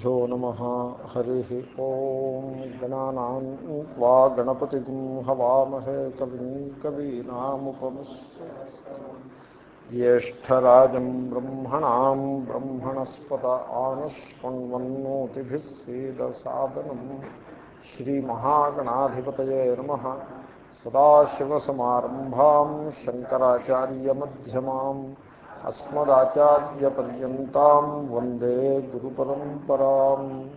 श्रीगुरुभ्यो नमः हरिः ॐ गणानां वा गणपतिगुं हवामहे कविं कवीनामुपमस्य ज्येष्ठराजं ब्रह्मणां ब्रह्मणस्पत आनुष्वन्वन्नोतिभिः सीदसादनं श्रीमहागणाधिपतये नमः सदाशिवसमारम्भां शङ्कराचार्यमध्यमाम् अस्मदाचार्यपर्यन्तां वंदे गुरुपरम्पराम्।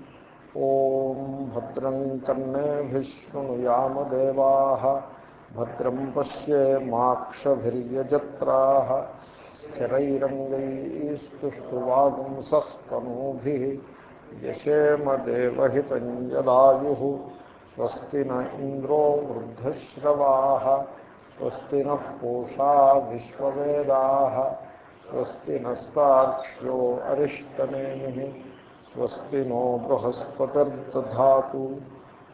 ॐ भद्रं कर्णेभिः शृणुयामदेवाः भद्रं पश्येमाक्षभिर्यजत्राः स्थिरैरङ्गैस्तुष्टुवागुंसस्तनूभिः यशेमदेवहितं यदायुः स्वस्ति न इन्द्रो वृद्धश्रवाः, स्वस्ति नः पूषा विश्ववेदाः। स्वस्ति नस्ताक्ष्यो अरिष्टनेमिः स्वस्ति नो बृहस्पतिर्दधातु।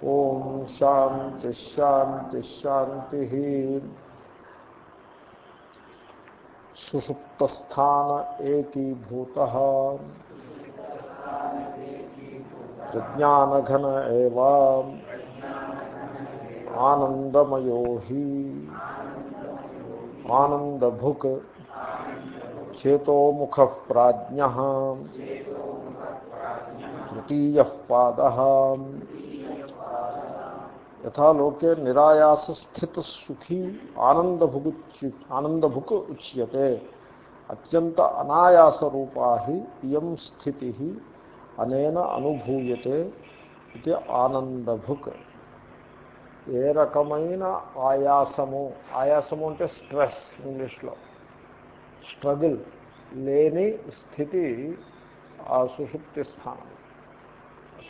ॐ शान्तिश्शान्तिश्शान्तिः सुषुप्तस्थान एकीभूतः। प्रज्ञानघन एव। आनन्दमयो हि। చేతోముఖ ప్రాజ్ఞ తృతీయ పాద యథాలోకే నిరాయాసస్థితసుఖీ ఆనందభుగుచ్యు ఆనందభుక్ ఉచ్యతే అత్యంత అనాయాసరూపా ఇయం స్థితి అనేన అనుభూయతే ఇది ఆనందభుక్ ఏ రకమైన ఆయాసము ఆయాసము అంటే స్ట్రెస్ ఇంగ్లీష్లో స్ట్రగుల్ లేని స్థితి ఆ సుషుప్తి స్థానం.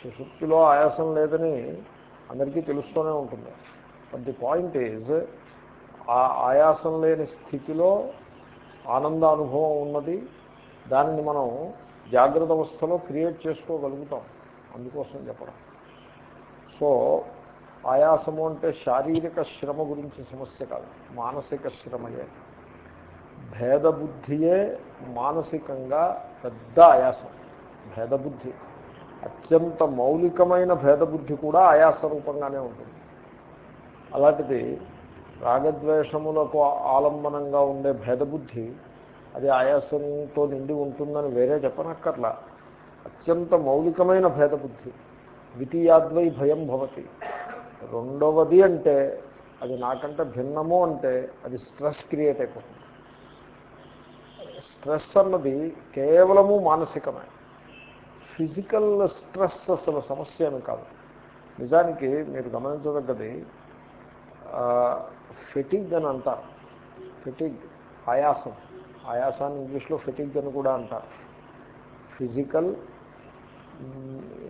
సుషుప్తిలో ఆయాసం లేదని అందరికీ తెలుస్తూనే ఉంటుంది. బట్ ది పాయింట్ ఈజ్ ఆ ఆయాసం లేని స్థితిలో ఆనంద అనుభవం ఉన్నది. దానిని మనం జాగ్రత్త అవస్థలో క్రియేట్ చేసుకోగలుగుతాం. అందుకోసం చెప్పడం. సో ఆయాసము అంటే శారీరక శ్రమ గురించి సమస్య కాదు. మానసిక శ్రమయే. భేదబుద్ధియే మానసికంగా పెద్ద ఆయాసం. భేదబుద్ధి. అత్యంత మౌలికమైన భేదబుద్ధి కూడా ఆయాస రూపంగానే ఉంటుంది. అలాంటిది రాగద్వేషములకు ఆలంబనంగా ఉండే భేదబుద్ధి అది ఆయాసంతో నిండి ఉంటుందని వేరే చెప్పనక్కర్లా. అత్యంత మౌలికమైన భేదబుద్ధి. ద్వితీయాద్వై భయం భవతి. రెండవది అంటే అది నాకంటే భిన్నము అంటే అది స్ట్రెస్ క్రియేట్ అయిపోతుంది. స్ట్రెస్ అన్నది కేవలము మానసికమే. ఫిజికల్ స్ట్రెస్ అసలు సమస్య అని కాదు. నిజానికి మీరు గమనించదగ్గది ఫెటిగ్ అని అంటారు. ఫిటిగ్ ఆయాసం. ఆయాసాన్ని ఇంగ్లీష్లో ఫెటిగ్ అని కూడా అంటారు. Physical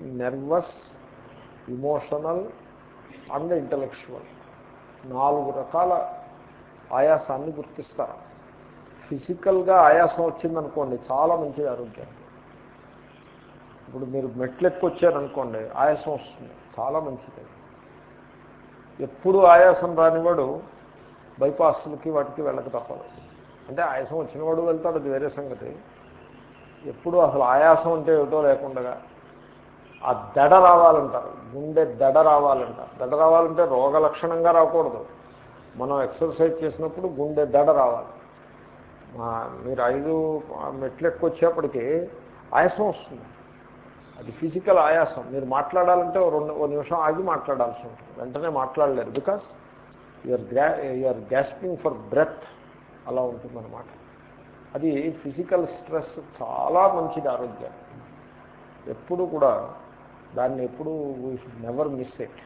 nervous emotional and intellectual నాలుగు రకాల ఆయాసాన్ని గుర్తిస్తారు. ఫిజికల్గా ఆయాసం వచ్చిందనుకోండి చాలా మంచిది ఆరోగ్యానికి ఇప్పుడు మీరు మెట్లు వచ్చారనుకోండి ఆయాసం వస్తుంది చాలా మంచిది. ఎప్పుడు ఆయాసం రానివాడు బైపాస్లకి వాటికి వెళ్ళక తప్పదు. అంటే ఆయాసం వచ్చినవాడు వెళ్తాడు అది వేరే సంగతి. ఎప్పుడు అసలు ఆయాసం అంటే ఏమిటో లేకుండా ఆ దడ రావాలంటారు గుండె దడ రావాలంటారు. దడ రావాలంటే రోగ లక్షణంగా రాకూడదు. మనం ఎక్సర్సైజ్ చేసినప్పుడు గుండె దడ రావాలి. మీరు ఐదు మెట్లు వచ్చేప్పటికీ ఆయాసం వస్తుంది. అది ఫిజికల్ ఆయాసం. మీరు మాట్లాడాలంటే రెండు ఒక నిమిషం ఆగి మాట్లాడాల్సి ఉంటుంది. వెంటనే మాట్లాడలేరు. బికాస్ యూఆర్ గ్రా యూఆర్ గ్యాస్పింగ్ ఫర్ బ్రెత్ అలా ఉంటుందన్నమాట. అది ఫిజికల్ స్ట్రెస్ చాలా మంచిది ఆరోగ్యం ఎప్పుడు కూడా దాన్ని ఎప్పుడు we should never miss it.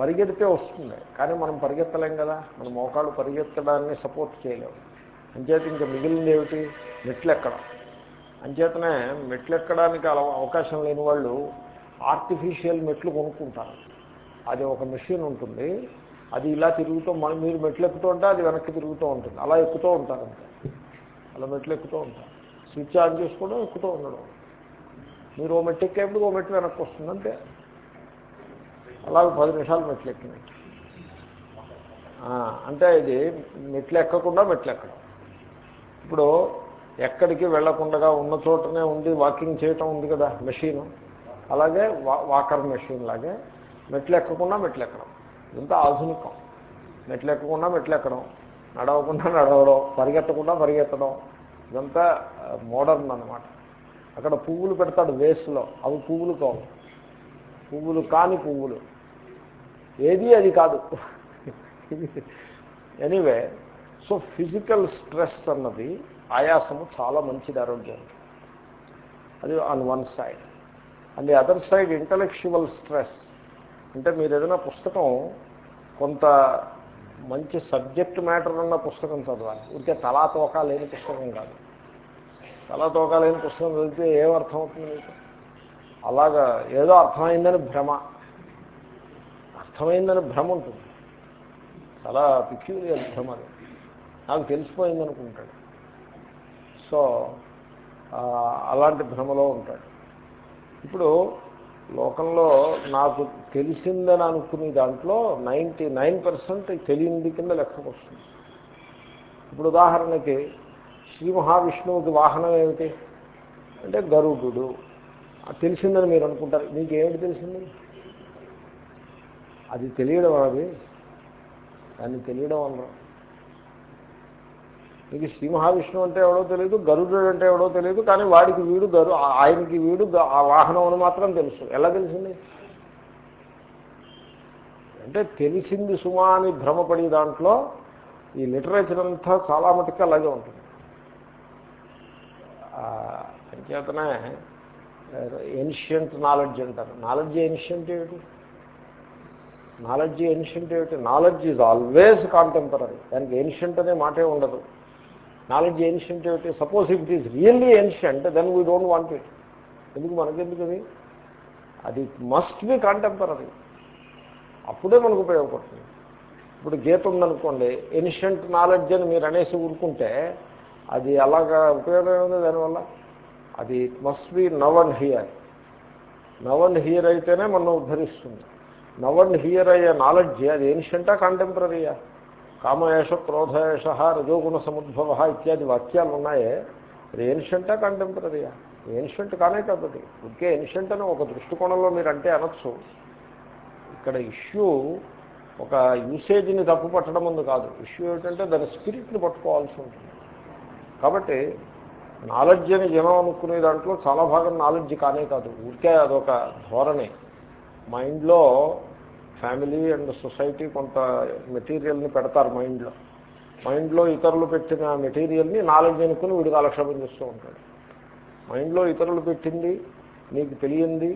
పరిగెడితే వస్తుంది. కానీ మనం పరిగెత్తలేం కదా. మన మోకాళ్ళు పరిగెత్తడాన్ని సపోర్ట్ చేయలేము అంచేత ఇంకా మిగిలింది ఏమిటి? మెట్లు ఎక్కడం అంచేతనే మెట్లు ఎక్కడానికి అలా అవకాశం లేని వాళ్ళు ఆర్టిఫిషియల్ మెట్లు కొనుక్కుంటారు. అది ఒక మెషిన్ ఉంటుంది. అది ఇలా తిరుగుతూ మనం మీరు మెట్లు ఎక్కుతూ ఉంటే అది వెనక్కి తిరుగుతూ ఉంటుంది. అలా ఎక్కుతూ ఉంటారు అంతే. అలా మెట్లు ఎక్కుతూ ఉంటారు. స్విచ్ ఆన్ చేసుకోవడం ఎక్కుతూ ఉండడం. మీరు ఓ మెట్టు ఎక్కేప్పుడు ఓ మెట్టు వెనక్కి వస్తుంది అంతే. అలాగే పది నిమిషాలు మెట్లు ఎక్కినట్టు అంటే ఇది మెట్లు ఎక్కకుండా మెట్లు ఎక్కడం ఇప్పుడు ఎక్కడికి వెళ్ళకుండా ఉన్న చోటనే ఉండి వాకింగ్ చేయటం ఉంది కదా మెషీను. అలాగే వా- వాకర్ మెషిన్ లాగే మెట్లు ఎక్కకుండా మెట్లు ఎక్కడం. ఇదంతా ఆధునికం. మెట్లు ఎక్కకుండా మెట్లు ఎక్కడం నడవకుండా నడవడం పరిగెత్తకుండా పరిగెత్తడం ఇదంతా మోడర్న్ అన్నమాట. అక్కడ పువ్వులు పెడతాడు వేస్ట్లో అవి పువ్వులు కావు. పువ్వులు కాని పువ్వులు. ఏది అది కాదు. ఎనీవే సో ఫిజికల్ స్ట్రెస్ అన్నది ఆయాసము చాలా మంచిది ఆరోగ్యానికి. అది on one side and the other side intellectual stress అంటే మీరు ఏదైనా పుస్తకం కొంత మంచి సబ్జెక్ట్ మ్యాటర్ ఉన్న పుస్తకం చదవాలి. ఊరికే తలా తోకా లేని పుస్తకం కాదు. తలా తోకా లేని పుస్తకం చదివితే ఏం అర్థం అవుతుంది మీకు? అలాగా ఏదో అర్థమైందని భ్రమ. అర్థమైందని భ్రమ ఉంటుంది. చాలా పిక్యూరియర్ భ్రమ అది. నాకు తెలిసిపోయింది అనుకుంటాడు సో అలాంటి భ్రమలో ఉంటాడు. ఇప్పుడు లోకంలో నాకు తెలిసిందని అనుకునే దాంట్లో నైంటీ నైన్ పర్సెంట్ తెలియంది కింద లెక్కకు వస్తుంది. ఇప్పుడు ఉదాహరణకి శ్రీ మహావిష్ణువుకి వాహనం ఏమిటి? అంటే గరుడు. తెలిసిందని మీరు అనుకుంటారు. మీకు ఏమిటి తెలిసింది? అది తెలియడం అది. దాన్ని తెలియడం అన్నారు మీకు శ్రీ మహావిష్ణువు అంటే ఎవడో తెలియదు గరుడు అంటే ఎవడో తెలియదు కానీ వాడికి వీడు గరు ఆయనకి వీడు ఆ వాహనం అని మాత్రం తెలుసు. ఎలా తెలిసింది? అంటే తెలిసింది సుమా అని భ్రమపడి దాంట్లో ఈ లిటరేచర్ అంతా చాలా మటుకు అలాగే ఉంటుంది. అంచేతనే ఏన్షియంట్ నాలెడ్జ్ అంటారు. నాలెడ్జ్ ఏన్షియంట్ ఏమిటి? నాలెడ్జ్ ఏన్షియంట్ ఏమిటి? Knowledge is always contemporary. దానికి ఏన్షియంట్ అనే మాటే ఉండదు. నాలెడ్జ్ ఏన్షియంట్ ఏమిటి suppose if it is really ancient then we don't want it ఎందుకు మనకెందుకు అది? అది మస్ట్ బి కాంటెంపరీ అప్పుడే మనకు ఉపయోగపడుతుంది. ఇప్పుడు గీత ఉందనుకోండి ఎన్షియంట్ నాలెడ్జ్ అని మీరు అనేసి ఊరుకుంటే అది అలాగా ఉపయోగం ఉంది దానివల్ల? అది must be now and here now and here అయితేనే మనం ఉద్ధరిస్తుంది. నవ్ అండ్ హియర్ అయ్యే నాలెడ్జ్ అది ఏన్షియంటా కాంటెంపరీయా కామయేష క్రోధయేష రజోగుణ సముద్భవ ఇత్యాది వాక్యాలు ఉన్నాయే. అది ఏన్షంటా కంటెంపరీయా ఏన్షంట్ కానే కాదు. అది ఇంకే ఏన్షంట్ అని ఒక దృష్టికోణంలో మీరు అంటే అనొచ్చు. ఇక్కడ ఇష్యూ ఒక యూసేజ్ని తప్పు పట్టడం ముందు కాదు. ఇష్యూ ఏమిటంటే దాని స్పిరిట్ని పట్టుకోవాల్సి ఉంటుంది. కాబట్టి నాలెడ్జ్ అని జనం అనుకునే దాంట్లో చాలా భాగం నాలెడ్జ్ కానే కాదు. ఊరికే అదొక ధోరణి. మైండ్లో ఫ్యామిలీ అండ్ సొసైటీ కొంత మెటీరియల్ని పెడతారు మైండ్లో. మైండ్లో ఇతరులు పెట్టిన మెటీరియల్ని నాలెడ్జ్ అనుకుని వీడు కాలక్షేపం చేస్తూ ఉంటాడు. మైండ్లో ఇతరులు పెట్టింది నీకు తెలియంది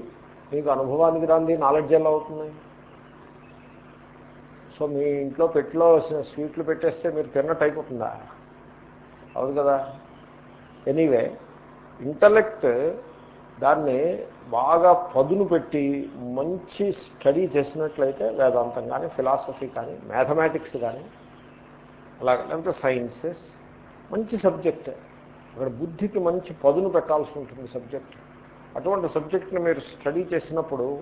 నీకు అనుభవానికి రాంది నాలెడ్జ్ ఎలా అవుతుంది? సో మీ ఇంట్లో పెట్టిలో స్వీట్లు పెట్టేస్తే మీరు తిన్నట్టు అయిపోతుందా? అవును కదా. ఎనీవే ఇంటలెక్ట్ దాన్ని బాగా పదును పెట్టి మంచి స్టడీ చేసినట్లయితే వేదాంతం కానీ ఫిలాసఫీ కానీ మ్యాథమెటిక్స్ కానీ అలాగే లేకపోతే సైన్సెస్ మంచి సబ్జెక్ట్ అక్కడ బుద్ధికి మంచి పదును పెట్టాల్సి ఉంటుంది సబ్జెక్ట్ అటువంటి సబ్జెక్ట్ని మీరు స్టడీ చేసినప్పుడు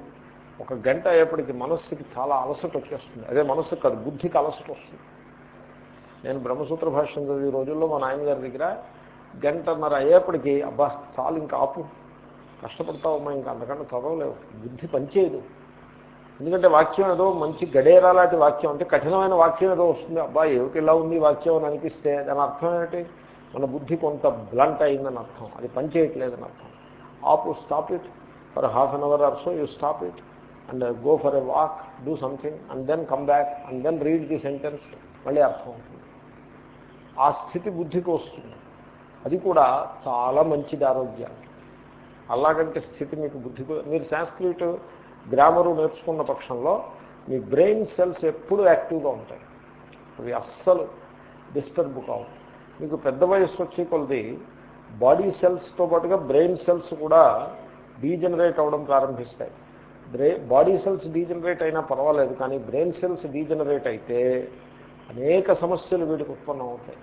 ఒక గంట అయ్యేప్పటికి మనస్సుకి చాలా అలసట వచ్చేస్తుంది. అదే మనస్సు కాదు బుద్ధికి అలసట వస్తుంది. నేను బ్రహ్మసూత్ర భాష్యం చదివే రోజుల్లో మా నాయనగారి దగ్గర గంటన్నర అయ్యేప్పటికీ అబ్బా చాలు ఇంకా ఆపు. కష్టపడతావమ్మా ఇంకా అంతకంటే చదవలేవు. బుద్ధి పనిచేయదు. ఎందుకంటే వాక్యం ఏదో మంచి గడేరా లాంటి వాక్యం అంటే కఠినమైన వాక్యం ఏదో వస్తుంది. అబ్బా ఏమిటి ఇలా ఉంది వాక్యం అని అనిపిస్తే దాని అర్థం ఏమిటి? మన బుద్ధి కొంత బ్లంట్ అయిందని అర్థం. అది పనిచేయట్లేదని అర్థం. ఆపు stop it for half an hour or so you stop it and go for a walk do something and then come back and then read the sentence మళ్ళీ అర్థం అవుతుంది. ఆ స్థితి బుద్ధికి వస్తుంది. అది కూడా చాలా మంచిది ఆరోగ్యానికి. అలాగంటే స్థితి మీకు బుద్ధి మీరు సాంస్క్రిట్ గ్రామరు నేర్చుకున్న పక్షంలో మీ బ్రెయిన్ సెల్స్ ఎప్పుడూ యాక్టివ్గా ఉంటాయి. అవి అస్సలు డిస్టర్బ్ కావు. మీకు పెద్ద వయస్సు వచ్చే కొలది బాడీ సెల్స్తో పాటుగా బ్రెయిన్ సెల్స్ కూడా డీజనరేట్ అవ్వడం ప్రారంభిస్తాయి. బ్రె బాడీ సెల్స్ డీజనరేట్ అయినా పర్వాలేదు కానీ బ్రెయిన్ సెల్స్ డీజనరేట్ అయితే అనేక సమస్యలు వీటికి ఉత్పన్నం అవుతాయి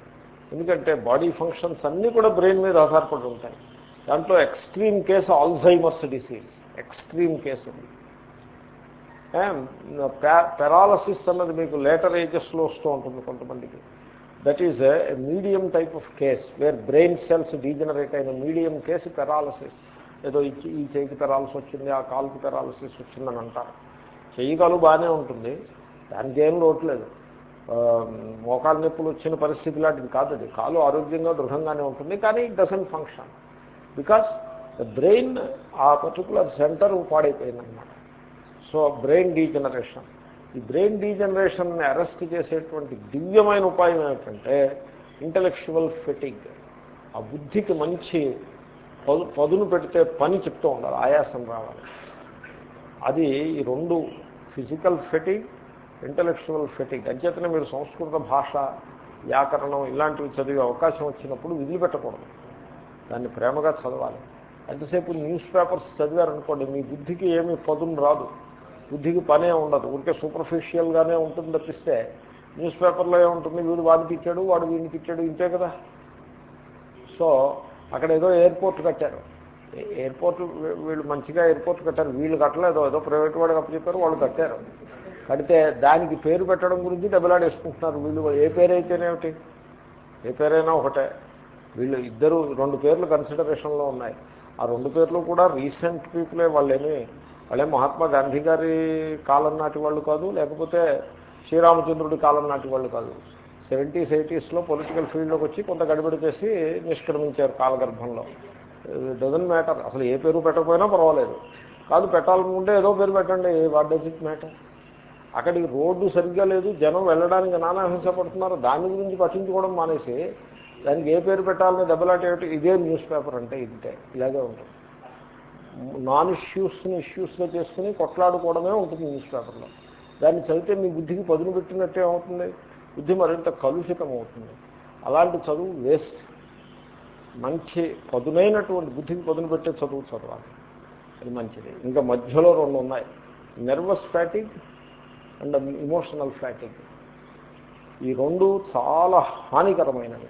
ఎందుకంటే బాడీ ఫంక్షన్స్ అన్నీ కూడా బ్రెయిన్ మీద ఆధారపడి ఉంటాయి. దాంట్లో extreme case Alzheimer's disease extreme case ఉంది. పెరాలసిస్ అన్నది మీకు లేటర్ ఏజెస్లో వస్తూ ఉంటుంది కొంతమందికి. That is a medium type of case where brain cells degenerate అయిన మీడియం కేసు పెరాలసిస్ ఏదో ఈ ఈ చేయికి పెరాలసిస్ వచ్చింది ఆ కాలుకి పెరాలసిస్ వచ్చిందని అంటారు. చెయ్యి కాలు బాగానే ఉంటుంది. దానికి ఏం లోట్లేదు మోకాలు నొప్పులు వచ్చిన పరిస్థితి లాంటిది కాదు అది. కాలు ఆరోగ్యంగా దృఢంగానే ఉంటుంది కానీ it doesn't function because the brain ఆ పర్టికులర్ సెంటర్ పాడైపోయిందనమాట సో బ్రెయిన్ డీజనరేషన్ ఈ బ్రెయిన్ డీజనరేషన్ని అరెస్ట్ చేసేటువంటి దివ్యమైన ఉపాయం ఏమిటంటే ఇంటలెక్చువల్ ఫిటింగ్ ఆ బుద్ధికి మంచి పదు పదును పెడితే పని చెప్తూ ఉండాలి ఆయాసం రావాలి. అది ఈ రెండు ఫిజికల్ ఫెటిగ్ ఇంటలెక్చువల్ ఫెటిగ్ అంచేతనే మీరు సంస్కృత భాష వ్యాకరణం ఇలాంటివి చదివే అవకాశం వచ్చినప్పుడు వదిలిపెట్టకూడదు దాన్ని ప్రేమగా చదవాలి. ఎంతసేపు న్యూస్ పేపర్స్ చదివారనుకోండి మీ బుద్ధికి ఏమి పదును రాదు. బుద్ధికి పనే ఉండదు. ఊరికే సూపర్ఫిషియల్గానే ఉంటుంది తప్పిస్తే న్యూస్ పేపర్లో ఏముంటుంది? వీడు వాడిని తిట్టాడు వాడు వీడిని తిట్టాడు ఇంతే కదా? సో అక్కడ ఏదో ఎయిర్పోర్ట్ కట్టారు. ఎయిర్పోర్ట్ వీళ్ళు మంచిగా ఎయిర్పోర్ట్ కట్టారు. వీళ్ళు కట్టలేదు ఏదో ప్రైవేట్ వాడికి అప్పచెప్పారు వాళ్ళు కట్టారు. కడితే దానికి పేరు పెట్టడం గురించి డబ్బులాడేసుకుంటున్నారు వీళ్ళు. ఏ పేరు అయితేనేమిటి ఏ పేరైనా ఒకటే. వీళ్ళు ఇద్దరు రెండు పేర్లు కన్సిడరేషన్లో ఉన్నాయి. ఆ రెండు పేర్లు కూడా రీసెంట్ పీపులే వాళ్ళేమి వాళ్ళే మహాత్మా గాంధీ గారి కాలం నాటి వాళ్ళు కాదు లేకపోతే శ్రీరామచంద్రుడి కాలం నాటి వాళ్ళు కాదు. సెవెంటీస్ ఎయిటీస్లో పొలిటికల్ ఫీల్డ్లోకి వచ్చి కొంత గడిబడి చేసి నిష్క్రమించారు కాలగర్భంలో. డజన్ మ్యాటర్ అసలు ఏ పేరు పెట్టకపోయినా పర్వాలేదు. కాదు పెట్టాలనుకుంటే ఏదో పేరు పెట్టండి వాట్ డజ్ ఇట్ మ్యాటర్ అక్కడికి రోడ్డు సరిగ్గా లేదు జనం వెళ్ళడానికి నానా హింస పడుతున్నారు దాని గురించి పట్టించుకోవడం మానేసి దానికి ఏ పేరు పెట్టాలని దెబ్బలాట ఏమిటి? ఇదే న్యూస్ పేపర్ అంటే ఇంతే ఇలాగే ఉంటుంది. నాన్ ఇష్యూస్ని ఇష్యూస్గా చేసుకుని కొట్లాడుకోవడమే ఉంటుంది న్యూస్ పేపర్లో. దాన్ని చదివితే మీ బుద్ధికి పదును పెట్టినట్టే అవుతుంది. బుద్ధి మరింత కలుషితం అవుతుంది. అలాంటి చదువు వేస్ట్. మంచి పదునైనటువంటి బుద్ధికి పదును పెట్టే చదువు చదవాలి. అది మంచిది. ఇంకా మధ్యలో రెండు ఉన్నాయి. Nervous fatigue and emotional fatigue ఈ రెండు చాలా హానికరమైనవి.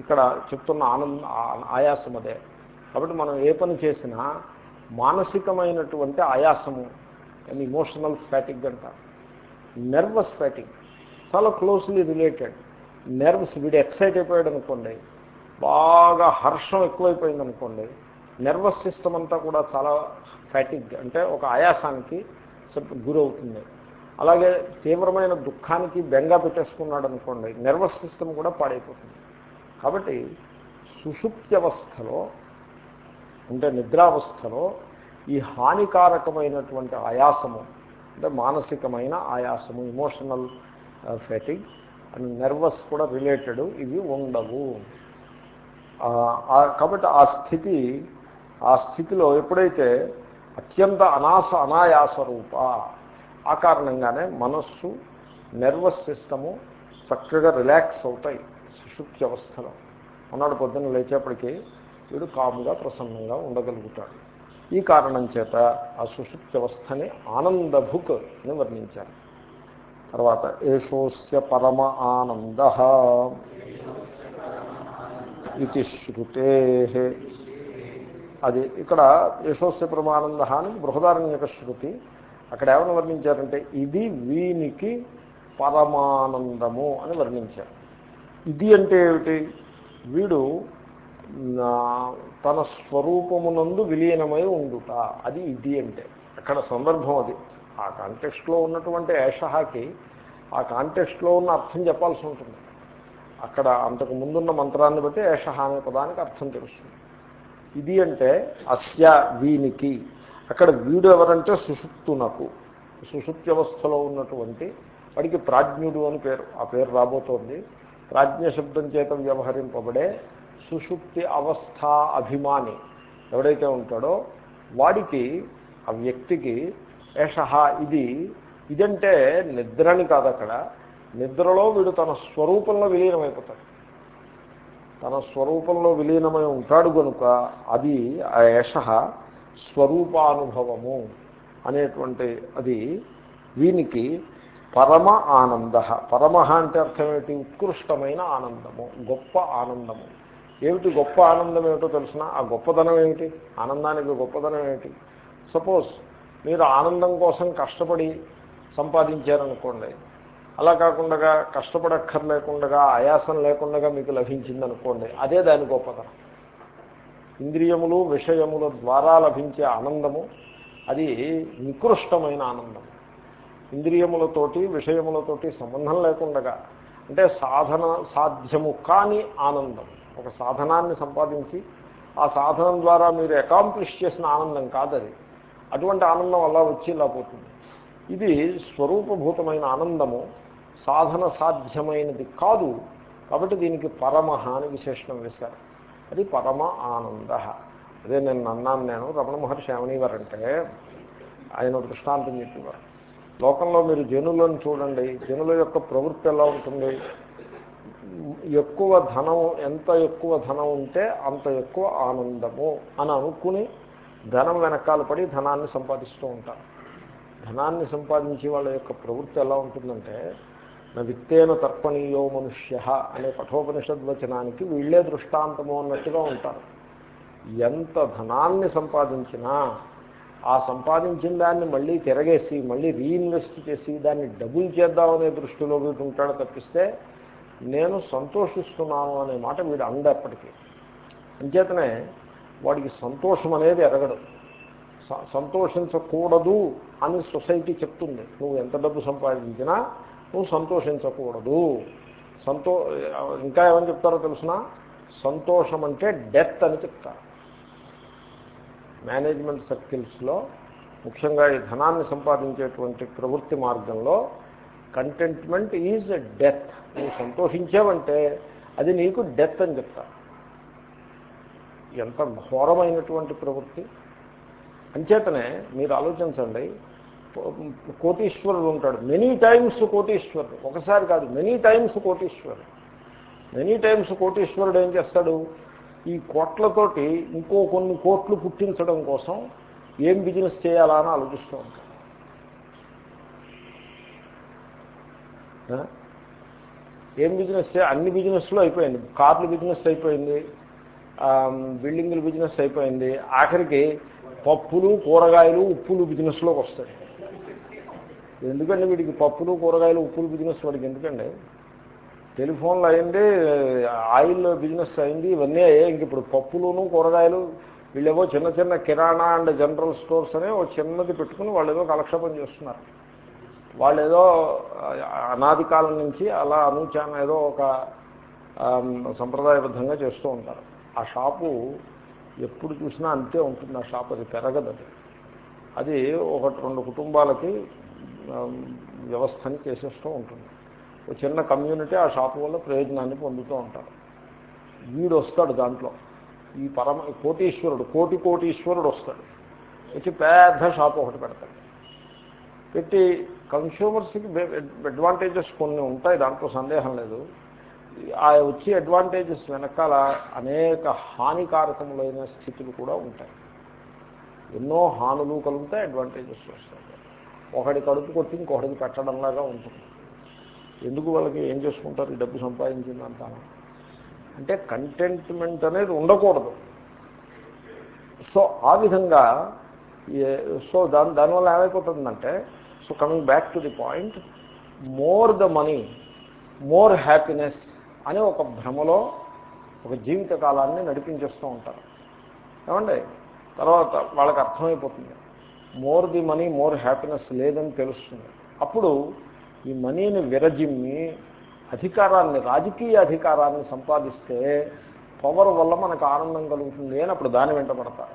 ఇక్కడ చెప్తున్న ఆనంద ఆయాసం అదే. కాబట్టి మనం ఏ పని చేసినా మానసికమైనటువంటి ఆయాసము అండ్ ఇమోషనల్ ఫ్యాటిక్ అంటారు నర్వస్ ఫ్యాటిక్ చాలా క్లోజ్లీ రిలేటెడ్ నెర్వస్ వీడు ఎక్సైట్ అయిపోయాడు అనుకోండి బాగా హర్షం ఎక్కువైపోయింది అనుకోండి నర్వస్ సిస్టమ్ అంతా కూడా చాలా ఫ్యాటిక్ అంటే ఒక ఆయాసానికి గురవుతుంది. అలాగే తీవ్రమైన దుఃఖానికి బెంగా పెట్టేసుకున్నాడు అనుకోండి నర్వస్ సిస్టమ్ కూడా పాడైపోతుంది. కాబట్టి సుషుప్త్యవస్థలో అంటే నిద్రావస్థలో ఈ హానికారకమైనటువంటి ఆయాసము అంటే మానసికమైన ఆయాసము ఇమోషనల్ ఫెటింగ్ అండ్ నెర్వస్ కూడా రిలేటెడ్ ఇవి ఉండవు. కాబట్టి ఆ స్థితి ఆ స్థితిలో ఎప్పుడైతే అత్యంత అనాస అనాయాస రూప ఆ కారణంగానే మనస్సు నెర్వస్ సిస్టము చక్కగా రిలాక్స్ అవుతాయి. సుషుప్తి అవస్థలో ఉన్నాడు. పొద్దున్న లేచేపటికి వీడు కాముగా ప్రసన్నంగా ఉండగలుగుతాడు. ఈ కారణం చేత ఆ సుషుప్తి అవస్థని ఆనందభుక్ అని వర్ణించారు. తర్వాత ఏషోస్య పరమ ఆనంద ఇది శృతే. అది ఇక్కడ యశోస్య పరమానంద అని బృహదారణ్యక శృతి. అక్కడ ఏమని వర్ణించారంటే ఇది వీనికి పరమానందము అని వర్ణించారు. ఇది అంటే ఏమిటి? వీడు తన స్వరూపమునందు విలీనమై ఉండుట. అది ఇది అంటే. అక్కడ సందర్భం అది. ఆ కాంటెక్స్ట్లో ఉన్నటువంటి ఏషహాకి ఆ కాంటెక్స్ట్లో ఉన్న అర్థం చెప్పాల్సి ఉంటుంది. అక్కడ అంతకు ముందున్న మంత్రాన్ని బట్టి ఏషహ అనే పదానికి అర్థం తెలుస్తుంది. ఇది అంటే అస్య వీనికి. అక్కడ వీడు ఎవరంటే సుషుప్తునకు. సుషుప్త్యవస్థలో ఉన్నటువంటి వాడికి ప్రాజ్ఞుడు అని పేరు. ఆ పేరు రాబోతోంది. ప్రాజ్ఞశబ్దం చేత వ్యవహరింపబడే సుషుప్తి అవస్థ అభిమాని ఎవడైతే ఉంటాడో వాడికి ఆ వ్యక్తికి ఏషహ ఇది ఇదంటే నిద్రని కాదు అక్కడ. నిద్రలో వీడు తన స్వరూపంలో విలీనమైపోతాడు. తన స్వరూపంలో విలీనమై ఉంటాడు కనుక అది ఆ యశ స్వరూపానుభవము అనేటువంటి అది వీనికి పరమ ఆనంద. పరమ అంటే అర్థం ఏమిటి ఉత్కృష్టమైన ఆనందము గొప్ప ఆనందము. ఏమిటి గొప్ప ఆనందం ఏమిటో తెలిసిన? ఆ గొప్పదనం ఏమిటి? ఆనందానికి గొప్పదనం ఏమిటి? సపోజ్ మీరు ఆనందం కోసం కష్టపడి సంపాదించారనుకోండి అలా కాకుండా కష్టపడక్కర్లేకుండా ఆయాసం లేకుండా మీకు లభించిందనుకోండి అదే దాని గొప్పతనం ఇంద్రియములు విషయముల ద్వారా లభించే ఆనందము అది నికృష్టమైన ఆనందం ఇంద్రియములతోటి విషయములతోటి సంబంధం లేకుండగా అంటే సాధన సాధ్యము కాని ఆనందం. ఒక సాధనాన్ని సంపాదించి ఆ సాధనం ద్వారా మీరు అకాంప్లిష్ చేసిన ఆనందం కాదది. అటువంటి ఆనందం అలా వచ్చి ఇలా పోతుంది. ఇది స్వరూపభూతమైన ఆనందము సాధన సాధ్యమైనది కాదు. కాబట్టి దీనికి పరమహ అని విశేషణం వేశారు. అది పరమ ఆనంద. అదే నేను అన్నాను నేను రమణ మహర్షి ఏమనేవారంటే ఆయన దృష్టాంతం చెప్పేవారు. లోకంలో మీరు జనులను చూడండి జనుల యొక్క ప్రవృత్తి ఎలా ఉంటుంది? ఎక్కువ ధనం ఎంత ఎక్కువ ధనం ఉంటే అంత ఎక్కువ ఆనందము అని అనుకుని ధనం వెనకాల పడి ధనాన్ని సంపాదిస్తూ ఉంటారు. ధనాన్ని సంపాదించే వాళ్ళ యొక్క ప్రవృత్తి ఎలా ఉంటుందంటే నా విత్తేన తర్పణీయో మనుష్య అనే కఠోపనిషద్వచనానికి వీళ్ళే దృష్టాంతము అన్నట్టుగా ఉంటారు. ఎంత ధనాన్ని సంపాదించినా ఆ సంపాదించిన దాన్ని మళ్ళీ తిరగేసి మళ్ళీ రీఇన్వెస్ట్ చేసి దాన్ని డబుల్ చేద్దామనే దృష్టిలో వీడు ఉంటాడు తప్పిస్తే నేను సంతోషిస్తున్నాను అనే మాట వీడు అందప్పటికీ అంచేతనే వాడికి సంతోషం అనేది ఎరగడం. సంతోషించకూడదు అని సొసైటీ చెప్తుంది. నువ్వు ఎంత డబ్బు సంపాదించినా నువ్వు సంతోషించకూడదు. సంతో ఇంకా ఏమని చెప్తారో తెలుసిన? సంతోషం అంటే డెత్ అని చెప్తారు. మేనేజ్మెంట్ సర్కిల్స్లో ముఖ్యంగా ఈ ధనాన్ని సంపాదించేటువంటి ప్రవృత్తి మార్గంలో కంటెంట్మెంట్ ఈజ్ డెత్ నువ్వు సంతోషించావంటే అది నీకు డెత్ అని చెప్తా. ఎంత ఘోరమైనటువంటి ప్రవృత్తి. అంచేతనే మీరు ఆలోచించండి కోటీశ్వరుడు ఉంటాడు. మెనీ టైమ్స్ కోటీశ్వరుడు. ఒకసారి కాదు మెనీ టైమ్స్ కోటీశ్వరుడు. మెనీ టైమ్స్ కోటీశ్వరుడు ఏం చేస్తాడు? ఈ కోట్లతోటి ఇంకో కొన్ని కోట్లు పుట్టించడం కోసం ఏం బిజినెస్ చేయాలా అని ఆలోచిస్తూ ఉంటాడు ఏం బిజినెస్ అన్ని బిజినెస్లో అయిపోయింది. కార్లు బిజినెస్ అయిపోయింది. బిల్డింగుల బిజినెస్ అయిపోయింది. ఆఖరికి పప్పులు కూరగాయలు ఉప్పులు బిజినెస్లోకి వస్తాయి. ఎందుకండి వీడికి పప్పులు కూరగాయలు ఉప్పులు బిజినెస్ వాడికి ఎందుకండి? టెలిఫోన్లు అయింది ఆయిల్ బిజినెస్ అయింది ఇవన్నీ అయ్యాయి. ఇంక ఇప్పుడు పప్పులును కూరగాయలు వీళ్ళేవో చిన్న చిన్న కిరాణా అండ్ జనరల్ స్టోర్స్ అనే ఓ చిన్నది పెట్టుకుని వాళ్ళు ఏదో కలక్షేపం చేస్తున్నారు. వాళ్ళు ఏదో అనాది కాలం నుంచి అలా అనూచాన ఏదో ఒక సంప్రదాయబద్ధంగా చేస్తూ ఉంటారు. ఆ షాపు ఎప్పుడు చూసినా అంతే ఉంటుంది. ఆ షాప్ అది పెరగదు అది. అది ఒకటి రెండు కుటుంబాలకి వ్యవస్థని చేసేస్తూ ఉంటుంది. ఒక చిన్న కమ్యూనిటీ ఆ షాపు వల్ల ప్రయోజనాన్ని పొందుతూ ఉంటారు వీడు వస్తాడు దాంట్లో. ఈ పరమ కోటీశ్వరుడు కోటి కోటీశ్వరుడు వస్తాడు. వచ్చి పెద్ద షాప్ ఒకటి పెడతాడు. పెట్టి కన్స్యూమర్స్కి అడ్వాంటేజెస్ కొన్ని ఉంటాయి దాంట్లో సందేహం లేదు. ఆ వచ్చే అడ్వాంటేజెస్ వెనకాల అనేక హానికారకములైన స్థితులు కూడా ఉంటాయి. ఎన్నో హానులు కలుగుతాయి అడ్వాంటేజెస్ వస్తాయి. ఒకటి కడుపు కొట్టి ఇంకొకటికి పెట్టడంలాగా ఉంటుంది. ఎందుకు వాళ్ళకి ఏం చేసుకుంటారు? డబ్బు సంపాదించిందంతా అంటే కంటెంట్మెంట్ అనేది ఉండకూడదు. సో ఆ విధంగా సో దాని దానివల్ల ఏమైపోతుందంటే so coming back to the point more the money more happiness అనే ఒక భ్రమలో ఒక జీవిత కాలాన్ని నడిపించేస్తూ ఉంటారు. ఏమండి? తర్వాత వాళ్ళకి అర్థమైపోతుంది. More the money more happiness లేదని తెలుస్తుంది. అప్పుడు ఈ మనీని విరజిమ్మి అధికారాన్ని రాజకీయ అధికారాన్ని సంపాదిస్తే పవర్ వల్ల మనకు ఆనందం కలుగుతుంది అని అప్పుడు దాని వెంట పడతారు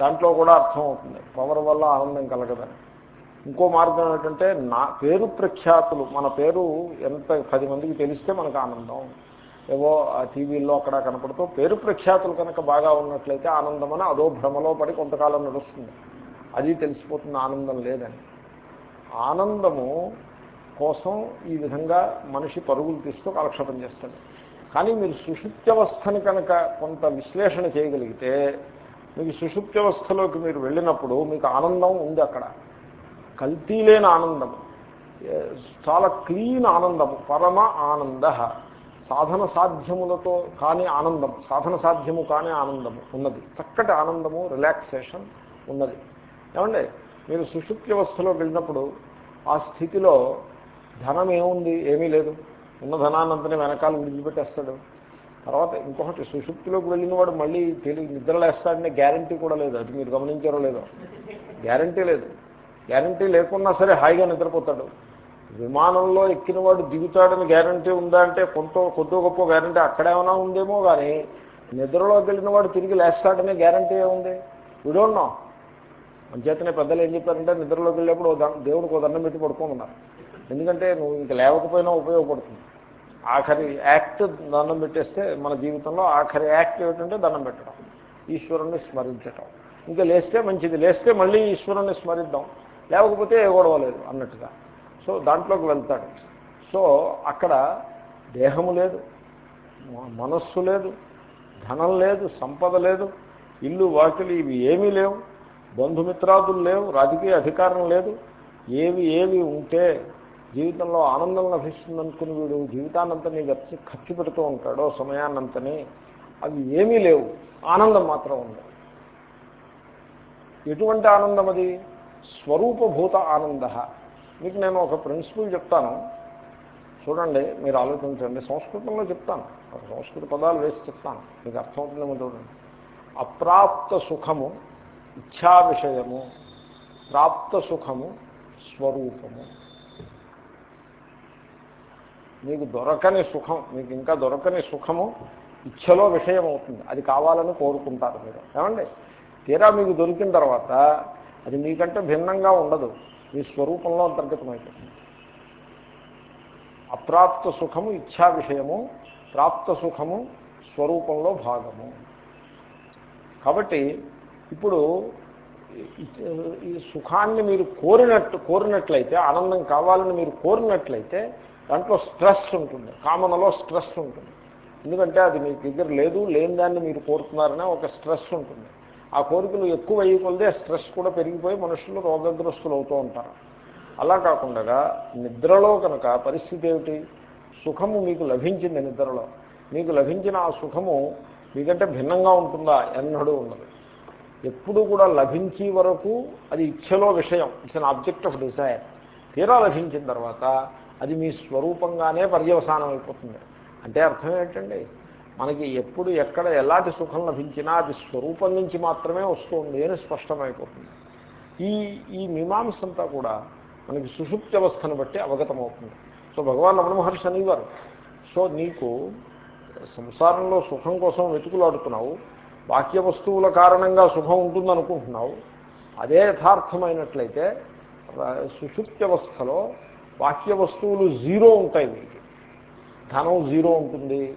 దాంట్లో కూడా అర్థం అవుతుంది. పవర్ వల్ల ఆనందం కలగదని. ఇంకో మార్గం ఏంటంటే నా పేరు ప్రఖ్యాతులు మన పేరు ఎంత పది మందికి తెలిస్తే మనకు ఆనందం. ఏవో టీవీల్లో అక్కడ కనపడుతూ పేరు ప్రఖ్యాతులు కనుక బాగా ఉన్నట్లయితే ఆనందం అని అదో భ్రమలో పడి కొంతకాలం నడుస్తుంది. అది తెలిసిపోతుంది ఆనందం లేదని. ఆనందము కోసం ఈ విధంగా మనిషి పరుగులు తీస్తూ కాలక్షేపం చేస్తాడు. కానీ మీరు సుషుప్త్యవస్థని కనుక కొంత విశ్లేషణ చేయగలిగితే మీకు సుషుప్త్యవస్థలోకి మీరు వెళ్ళినప్పుడు మీకు ఆనందం ఉంది అక్కడ. కల్తీ లేని ఆనందం. చాలా క్లీన్ ఆనందము పరమ ఆనంద. సాధన సాధ్యములతో కాని ఆనందం. సాధన సాధ్యము కాని ఆనందము ఉన్నది. చక్కటి ఆనందము రిలాక్సేషన్ ఉన్నది. ఏమండి? మీరు సుషుప్తి వెళ్ళినప్పుడు ఆ స్థితిలో ధనం ఏముంది? ఏమీ లేదు. ఉన్న ధనాన్నంతనే వెనకాల విడిచిపెట్టేస్తాడు. తర్వాత ఇంకొకటి సుషుప్తిలోకి వెళ్ళిన వాడు మళ్ళీ తెలివి నిద్రలేస్తాడనే గ్యారంటీ కూడా లేదు. అది మీరు గమనించారో లేదో. గ్యారంటీ లేదు. గ్యారంటీ లేకున్నా సరే హాయిగా నిద్రపోతాడు. విమానంలో ఎక్కిన వాడు దిగుతాడని గ్యారంటీ ఉందా అంటే కొంత కొద్ది గొప్ప గ్యారంటీ అక్కడేమైనా ఉందేమో కానీ నిద్రలోకి వెళ్ళిన వాడు తిరిగి లేస్తాడనే గ్యారంటీ ఏముంది? విడోన్నో అంచేతనే పెద్దలు ఏం చెప్పారంటే నిద్రలోకి వెళ్ళేప్పుడు దేవుడికి ఒక దండం పెట్టి పడుకోమన్నారు. ఎందుకంటే నువ్వు ఇంక లేవకపోయినా ఉపయోగపడుతుంది. ఆఖరి యాక్ట్ దండం పెట్టేస్తే మన జీవితంలో ఆఖరి యాక్ట్ ఏమిటంటే దండం పెట్టడం. ఈశ్వరుణ్ణి స్మరించటం. ఇంకా లేస్తే మంచిది. లేస్తే మళ్ళీ ఈశ్వరుణ్ణి స్మరిద్దాం. లేకపోతే ఏ గొడవ లేదు అన్నట్టుగా. సో దాంట్లోకి వెళ్తాడు. సో అక్కడ దేహము లేదు మనస్సు లేదు ధనం లేదు సంపద లేదు ఇల్లు వాకిలి ఇవి ఏమీ లేవు బంధుమిత్రాదులు లేవు రాజకీయ అధికారం లేదు ఏవి ఏవి ఉంటే జీవితంలో ఆనందం లభిస్తుంది అనుకుని వీడు జీవితాన్నంతని ఖర్చు ఖర్చు పెడుతూ ఉంటాడో సమయాన్నంతని అవి ఏమీ లేవు. ఆనందం మాత్రం ఉంది. ఎటువంటి ఆనందం అది? స్వరూపభూత ఆనంద. మీకు నేను ఒక ప్రిన్సిపల్ చెప్తాను. చూడండి మీరు ఆలోచించండి. సంస్కృతంలో చెప్తాను. ఒక సంస్కృత పదాలు వేసి చెప్తాను. మీకు అర్థమవుతుందేమో చూడండి. అప్రాప్త సుఖము ఇచ్ఛా విషయము ప్రాప్త సుఖము స్వరూపము. మీకు దొరకని సుఖం మీకు ఇంకా దొరకని సుఖము ఇచ్ఛలో విషయం అవుతుంది అది కావాలని కోరుకుంటారు మీరు. ఏమండి? తీరా మీకు దొరికిన తర్వాత అది మీకంటే భిన్నంగా ఉండదు. మీ స్వరూపంలో అంతర్గతమైపోతుంది. అప్రాప్త సుఖము ఇచ్ఛా విషయము ప్రాప్త సుఖము స్వరూపంలో భాగము. కాబట్టి ఇప్పుడు ఈ- ఈ సుఖాన్ని మీరు కోరినట్టు కోరినట్లయితే ఆనందం కావాలని మీరు కోరినట్లయితే దాంట్లో స్ట్రెస్ ఉంటుంది. కామనలో స్ట్రెస్ ఉంటుంది. ఎందుకంటే అది మీ దగ్గర లేదు లేని దాన్ని మీరు కోరుతున్నారనే ఒక స్ట్రెస్ ఉంటుంది. ఆ కోరికలు ఎక్కువ అయ్యి కొలిదే స్ట్రెస్ కూడా పెరిగిపోయి మనుషులు రోగగ్రస్తులు అవుతూ ఉంటారు. అలా కాకుండా నిద్రలో కనుక పరిస్థితి ఏమిటి? సుఖము మీకు లభించింది నిద్రలో. మీకు లభించిన ఆ సుఖము మీకంటే భిన్నంగా ఉంటుందా ఎన్నడూ ఉండదు. ఎప్పుడు కూడా లభించే వరకు అది ఇచ్చలో విషయం. It's an object of desire తీరా లభించిన తర్వాత అది మీ స్వరూపంగానే పర్యవసానం అయిపోతుంది. అంటే అర్థం ఏంటండి? మనకి ఎప్పుడు ఎక్కడ ఎలాంటి సుఖం లభించినా అది స్వరూపం నుంచి మాత్రమే వస్తుంది అని స్పష్టమైపోతుంది. ఈ ఈ మీమాంస అంతా కూడా మనకి సుషుప్తి అవస్థను బట్టి అవగతమవుతుంది. సో భగవాన్ రమణ మహర్షి అనేవారు సో నీకు సంసారంలో సుఖం కోసం వెతుకులాడుతున్నావు బాహ్య వస్తువుల కారణంగా సుఖం ఉంటుందనుకుంటున్నావు అదే యథార్థమైనట్లయితే సుషుప్త్యవస్థలో బాహ్య వస్తువులు జీరో ఉంటాయి మీకు. ధనం జీరో ఉంటుంది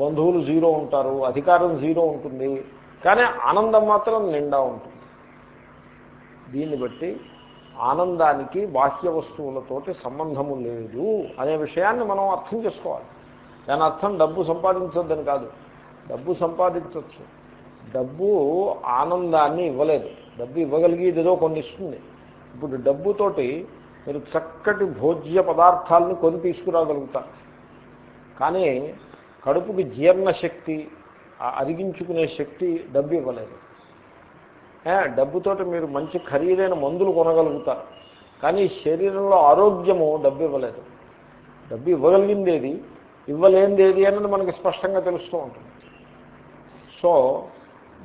బంధువులు జీరో ఉంటారు అధికారం జీరో ఉంటుంది కానీ ఆనందం మాత్రం నిండా ఉంటుంది. దీన్ని బట్టి ఆనందానికి బాహ్య వస్తువులతోటి సంబంధము లేదు అనే విషయాన్ని మనం అర్థం చేసుకోవాలి. దాని అర్థం డబ్బు సంపాదించొద్దని కాదు. డబ్బు సంపాదించవచ్చు డబ్బు ఆనందాన్ని ఇవ్వలేదు. డబ్బు ఇవ్వగలిగేది ఏదో కొన్ని ఇస్తుంది. ఇప్పుడు డబ్బుతోటి మీరు చక్కటి భోజ్య పదార్థాలను కొని తీసుకురాగలుగుతారు కానీ కడుపుకి జీర్ణశక్తి అరిగించుకునే శక్తి డబ్బు ఇవ్వలేదు. డబ్బుతోటి మీరు మంచి ఖరీదైన మందులు కొనగలుగుతారు కానీ శరీరంలో ఆరోగ్యము డబ్బు ఇవ్వలేదు. డబ్బు ఇవ్వగలిగిందేది? ఇవ్వలేనిదేది అన్నది మనకి స్పష్టంగా తెలుస్తూ ఉంటుంది. సో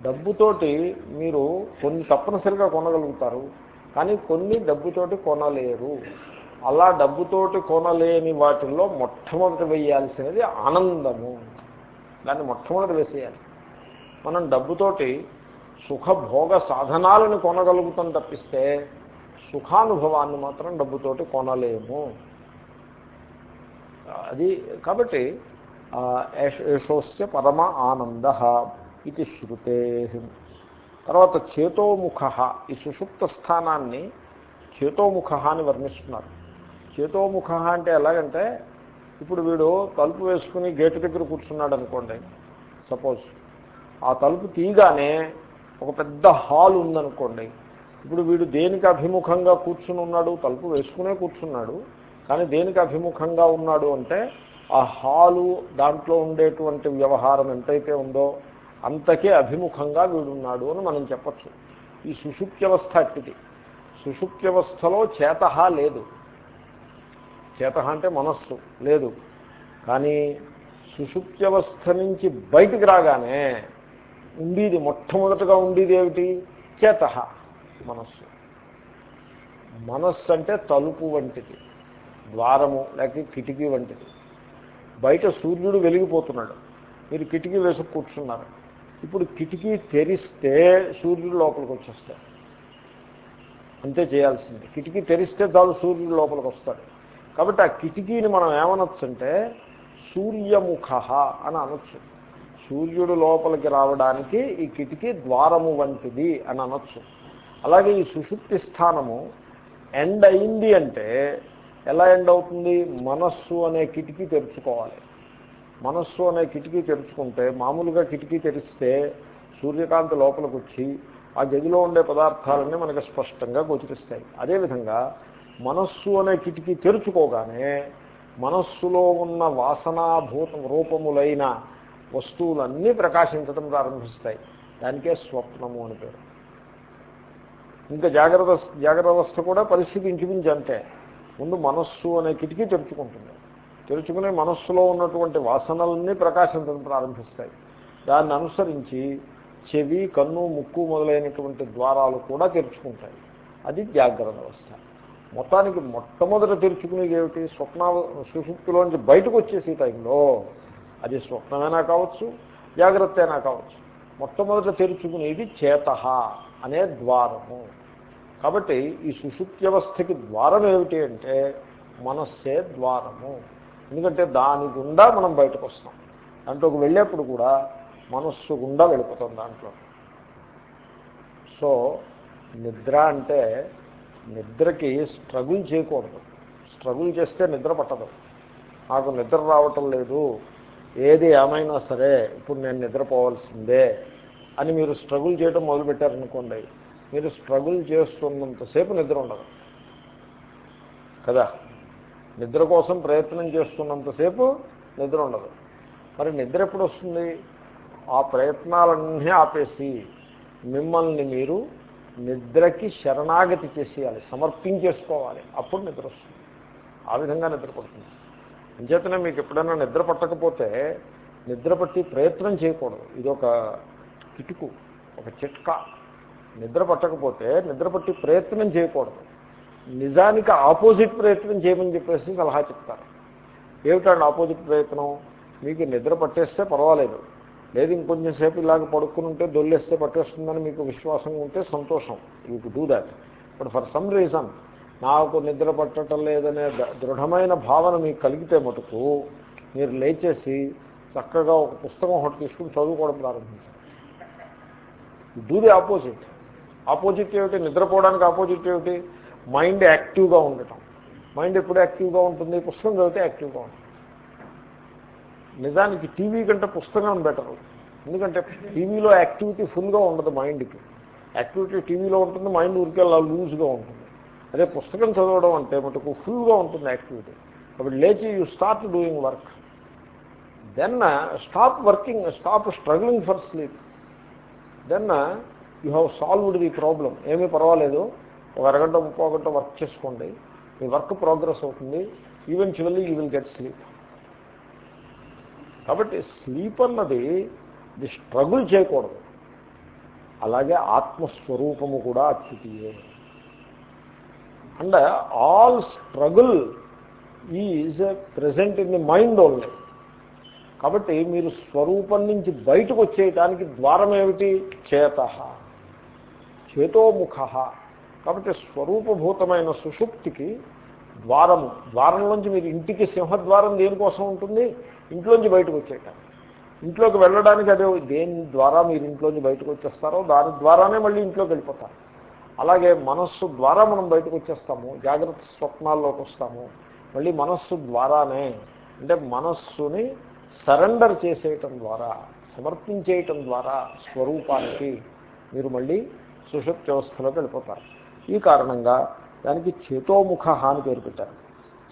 డబ్బుతోటి మీరు కొన్ని తప్పనిసరిగా కొనగలుగుతారు. కానీ కొన్ని డబ్బుతోటి కొనలేరు. అలా డబ్బుతోటి కొనలేని వాటిల్లో మొట్టమొదటి వేయాల్సినది ఆనందము. దాన్ని మొట్టమొదటి వేసేయాలి. మనం డబ్బుతోటి సుఖభోగ సాధనాలను కొనగలుగుతాం తప్పిస్తే సుఖానుభవాన్ని మాత్రం డబ్బుతోటి కొనలేము. అది కాబట్టి యశోస్య పరమ ఆనంద ఇది శృతే. తర్వాత చేతోముఖ ఈ సుషుప్త స్థానాన్ని చేతోముఖ అని వర్ణిస్తున్నారు. చేతోముఖ అంటే ఎలాగంటే ఇప్పుడు వీడు తలుపు వేసుకుని గేటు దగ్గర కూర్చున్నాడు అనుకోండి సపోజ్. ఆ తలుపు తీయగానే ఒక పెద్ద హాల్ ఉందనుకోండి ఇప్పుడు వీడు దేనికి అభిముఖంగా కూర్చుని ఉన్నాడు? తలుపు వేసుకునే కూర్చున్నాడు కానీ దేనికి అభిముఖంగా ఉన్నాడు అంటే ఆ హాలు దాంట్లో ఉండేటువంటి వ్యవహారం ఎంతైతే ఉందో అంతకే అభిముఖంగా వీడున్నాడు అని మనం చెప్పచ్చు. ఈ సుషుప్త్యవస్థ అట్టిది. సుషుప్త్యవస్థలో చేతహ లేదు. చేత అంటే మనస్సు లేదు. కానీ సుషుప్త్యవస్థ నుంచి బయటికి రాగానే ఉండేది మొట్టమొదటగా ఉండేది ఏమిటి? చేత మనస్సు. మనస్సు అంటే తలుపు వంటిది ద్వారము లేక కిటికీ వంటిది. బయట సూర్యుడు వెలిగిపోతున్నాడు. మీరు కిటికీ వేసుకు కూర్చున్నారు. ఇప్పుడు కిటికీ తెరిస్తే సూర్యుడు లోపలికి వచ్చేస్తాడు. అంతే చేయాల్సింది. కిటికీ తెరిస్తే చాలు సూర్యుడు లోపలికి వస్తాడు. కాబట్టి ఆ కిటికీని మనం ఏమనొచ్చంటే సూర్యముఖ అని అనొచ్చు. సూర్యుడు లోపలికి రావడానికి ఈ కిటికీ ద్వారము వంటిది అని అనొచ్చు. అలాగే ఈ సుషుప్తి స్థానము ఎండ్ అయింది అంటే ఎలా ఎండ్ అవుతుంది? మనస్సు అనే కిటికీ తెరుచుకోవాలి. మనస్సు అనే కిటికీ తెరుచుకుంటే మామూలుగా కిటికీ తెరిస్తే సూర్యకాంతి లోపలికి వచ్చి ఆ గదిలో ఉండే పదార్థాలన్నీ మనకు స్పష్టంగా గోచరిస్తాయి. అదేవిధంగా మనస్సు అనే కిటికీ తెరుచుకోగానే మనస్సులో ఉన్న వాసనాభూత రూపములైన వస్తువులన్నీ ప్రకాశించడం ప్రారంభిస్తాయి. దానికే స్వప్నము అని పేరు. ఇంకా జాగ్రత్త జాగ్రత్త అవస్థ కూడా పరిస్థితి ఇంచుమించి అంటే ముందు మనస్సు అనే కిటికీ తెరుచుకుంటుంది. తెరుచుకునే మనస్సులో ఉన్నటువంటి వాసనలన్నీ ప్రకాశించడం ప్రారంభిస్తాయి. దాన్ని అనుసరించి చెవి కన్ను ముక్కు మొదలైనటువంటి ద్వారాలు కూడా తెరుచుకుంటాయి. అది జాగ్రత్త అవస్థ మొత్తానికి మొట్టమొదట తెరుచుకునేది ఏమిటి? స్వప్న సుషుప్తిలోంచి బయటకు వచ్చేసి టైంలో అది స్వప్నమైనా కావచ్చు జాగ్రత్త అయినా కావచ్చు. మొట్టమొదట తెరుచుకునేది చేత అనే ద్వారము. కాబట్టి ఈ సుషుప్త్యవస్థకి ద్వారం ఏమిటి అంటే మనస్సే ద్వారము. ఎందుకంటే దాని గుండా మనం బయటకు వస్తాం. దాంట్లోకి వెళ్ళేప్పుడు కూడా మనస్సు గుండా వెళ్ళిపోతాం దాంట్లో. సో నిద్ర అంటే నిద్రకి స్ట్రగుల్ చేయకూడదు. స్ట్రగుల్ చేస్తే నిద్ర పట్టదు. నాకు నిద్ర రావటం లేదు. ఏది ఏమైనా సరే ఇప్పుడు నేను నిద్రపోవాల్సిందే అని మీరు స్ట్రగుల్ చేయడం మొదలుపెట్టారనుకోండి మీరు స్ట్రగుల్ చేస్తున్నంతసేపు నిద్ర ఉండదు. కదా? నిద్ర కోసం ప్రయత్నం చేస్తున్నంతసేపు నిద్ర ఉండదు. మరి నిద్ర ఎప్పుడు వస్తుంది? ఆ ప్రయత్నాలన్నీ ఆపేసి మిమ్మల్ని మీరు నిద్రకి శరణాగతి చేసేయాలి సమర్పించేసుకోవాలి. అప్పుడు నిద్ర వస్తుంది. ఆ విధంగా నిద్ర పడుతుంది. అంచేతనే మీకు ఎప్పుడైనా నిద్ర పట్టకపోతే నిద్ర పట్టి ప్రయత్నం చేయకూడదు. ఇది ఒక కిటుకు ఒక చిట్కా. నిద్ర పట్టకపోతే నిద్ర పట్టి ప్రయత్నం చేయకూడదు. నిజానికి ఆపోజిట్ ప్రయత్నం చేయమని చెప్పేసి సలహా చెప్తారు. ఏమిటండి ఆపోజిట్ ప్రయత్నం? మీకు నిద్ర పట్టేస్తే పర్వాలేదు. లేదు ఇంకొంచెం సేపు ఇలాగ పడుకుని ఉంటే దొల్లేస్తే పట్టేస్తుందని మీకు విశ్వాసం ఉంటే సంతోషం. You to do that but for some reason నాకు నిద్ర పట్టడం లేదనే దృఢమైన భావన మీకు కలిగితే మటుకు మీరు లేచేసి చక్కగా ఒక పుస్తకం ఒకటి తీసుకుని చదువుకోవడం ప్రారంభించారు డూ ది ఆపోజిట్ ఆపోజిట్ ఏమిటి? నిద్రపోవడానికి ఆపోజిట్ ఏమిటి? మైండ్ యాక్టివ్గా ఉండటం. మైండ్ ఎప్పుడు యాక్టివ్గా ఉంటుంది? పుస్తకం చదివితే యాక్టివ్గా ఉంటుంది. నిజానికి టీవీ కంటే పుస్తకం బెటర్. ఎందుకంటే టీవీలో యాక్టివిటీ ఫుల్గా ఉండదు మైండ్కి. యాక్టివిటీ టీవీలో ఉంటుంది మైండ్ ఊరికే అలా లూజ్గా ఉంటుంది. అదే పుస్తకం చదవడం అంటే మటుకు ఫుల్గా ఉంటుంది యాక్టివిటీ. అప్పుడు లేచి you start doing work. Then stop working stop struggling for sleep. Then you have solved the problem ఏమీ పర్వాలేదు. ఒక అరగంట ముప్పో గంట వర్క్ చేసుకోండి. మీ వర్క్ ప్రోగ్రెస్ అవుతుంది. Eventually you will get sleep కాబట్టి స్లీప్ అన్నది ఇది స్ట్రగుల్ చేయకూడదు. అలాగే ఆత్మస్వరూపము కూడా అద్వితీయే and all struggle is present in the mind only కాబట్టి మీరు స్వరూపం నుంచి బయటకు వచ్చేయటానికి ద్వారం ఏమిటి? చేత. చేతోముఖ కాబట్టి స్వరూపభూతమైన సుషుప్తికి ద్వారము ద్వారంలోంచి మీరు ఇంటికి సింహద్వారం దేనికోసం ఉంటుంది? ఇంట్లోంచి బయటకు వచ్చేయటం ఇంట్లోకి వెళ్ళడానికి అదే దేని ద్వారా మీరు ఇంట్లోంచి బయటకు వచ్చేస్తారో దాని ద్వారానే మళ్ళీ ఇంట్లోకి వెళ్ళిపోతారు. అలాగే మనస్సు ద్వారా మనం బయటకు వచ్చేస్తాము జాగ్రత్త స్వప్నాల్లోకి వస్తాము. మళ్ళీ మనస్సు ద్వారానే అంటే మనస్సుని సరెండర్ చేసేయటం ద్వారా సమర్పించేయటం ద్వారా స్వరూపానికి మీరు మళ్ళీ సుషుప్తి వ్యవస్థలోకి వెళ్ళిపోతారు. ఈ కారణంగా దానికి చేతోముఖ అని పేరు పెట్టారు.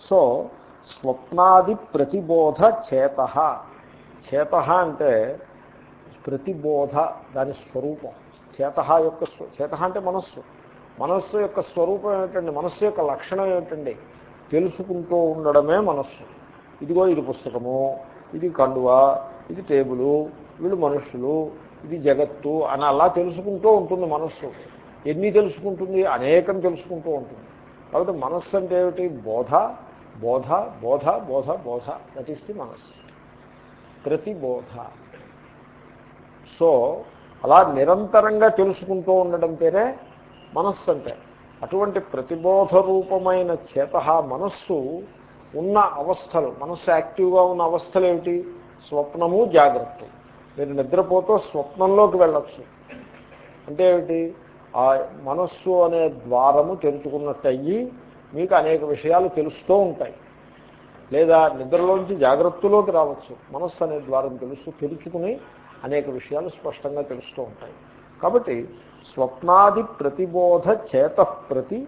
సో స్వప్నాది ప్రతిబోధ చేత. చేత అంటే ప్రతిబోధ దాని స్వరూపం. చేత యొక్క చేత అంటే మనస్సు. మనస్సు యొక్క స్వరూపం ఏమిటండి? మనస్సు యొక్క లక్షణం ఏమిటండి? తెలుసుకుంటూ ఉండడమే మనస్సు. ఇదిగో ఇది పుస్తకము ఇది కండువ ఇది టేబులు వీళ్ళు మనుషులు ఇది జగత్తు అని అలా తెలుసుకుంటూ ఉంటుంది మనస్సు. ఎన్ని తెలుసుకుంటుంది? అనేకం తెలుసుకుంటూ ఉంటుంది. కాబట్టి మనస్సు అంటే ఏమిటి? బోధ బోధ బోధ బోధ బోధ. దట్ ఈస్ ది మనస్సు. ప్రతిబోధ. సో అలా నిరంతరంగా తెలుసుకుంటూ ఉండడం పేరే మనస్సు అంటే. అటువంటి ప్రతిబోధ రూపమైన చేత మనస్సు ఉన్న అవస్థలు మనస్సు యాక్టివ్గా ఉన్న అవస్థలు ఏమిటి? స్వప్నము జాగ్రత్త. మీరు నిద్రపోతూ స్వప్నంలోకి వెళ్ళచ్చు. అంటే ఏమిటి? ఆ మనస్సు అనే ద్వారము తెరుచుకున్నట్టు అయ్యి మీకు అనేక విషయాలు తెలుస్తూ ఉంటాయి. లేదా నిద్రలోంచి జాగ్రత్తలోకి రావచ్చు. మనస్సు అనే ద్వారం తెలుసు తెరుచుకుని అనేక విషయాలు స్పష్టంగా తెలుస్తూ ఉంటాయి. కాబట్టి స్వప్నాది ప్రతిబోధ చేత ప్రతి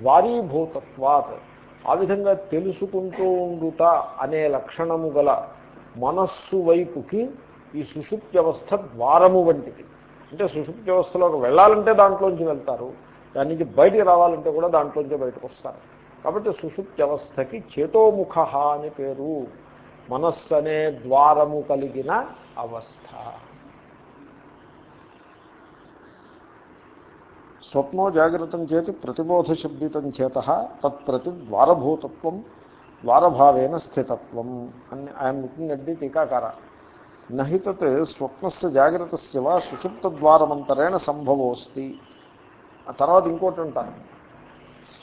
ద్వారీభూతత్వాత్. ఆ విధంగా తెలుసుకుంటూ ఉండుట అనే లక్షణము గల మనస్సు వైపుకి ఈ సుషుప్తి వ్యవస్థ ద్వారము వంటిది. అంటే సుషుప్తి వ్యవస్థలోకి వెళ్ళాలంటే దాంట్లోంచి వెళ్తారు. దాని నుంచి బయటికి రావాలంటే కూడా దాంట్లోంచి బయటకు వస్తారు. కాబట్టి సుషుప్తి వ్యవస్థకి చేతోముఖ అని పేరు. మనస్సు అనే ద్వారము కలిగిన అవస్థ. స్వప్నో జాగ్రత్తం చేతి ప్రతిబోధశబ్దితం చేత తత్ప్రతి ద్వారభూతత్వం ద్వారభావేన స్థితత్వం. అని ఐఎమ్ లుకింగ్ అట్ ది టీకాకార. నహితత్ స్వప్నస్ జాగ్రత్త వా సుషుప్తద్వారమంతరేణ సంభవోస్తి. ఆ తర్వాత ఇంకోటి అంటారు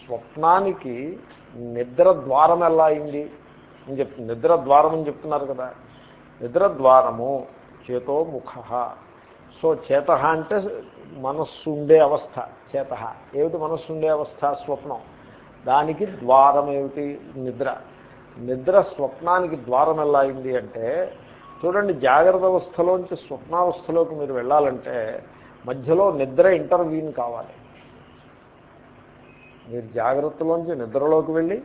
స్వప్నానికి నిద్ర ద్వారం ఎలా అయింది? అని చెప్తుంది నిద్ర ద్వారం అని చెప్తున్నారు కదా. నిద్ర ద్వారము చేతో ముఖ. సో చేత అంటే మనస్సు ఉండే అవస్థ చేత. ఏమిటి మనస్సు ఉండే అవస్థ? స్వప్నం. దానికి ద్వారం ఏమిటి? నిద్ర. నిద్ర స్వప్నానికి ద్వారం ఎలా అయింది అంటే చూడండి జాగ్రత్త అవస్థలోంచి స్వప్నావస్థలోకి మీరు వెళ్ళాలంటే మధ్యలో నిద్ర ఇంటర్వ్యూని కావాలి. మీరు జాగ్రత్తలోంచి నిద్రలోకి వెళ్ళి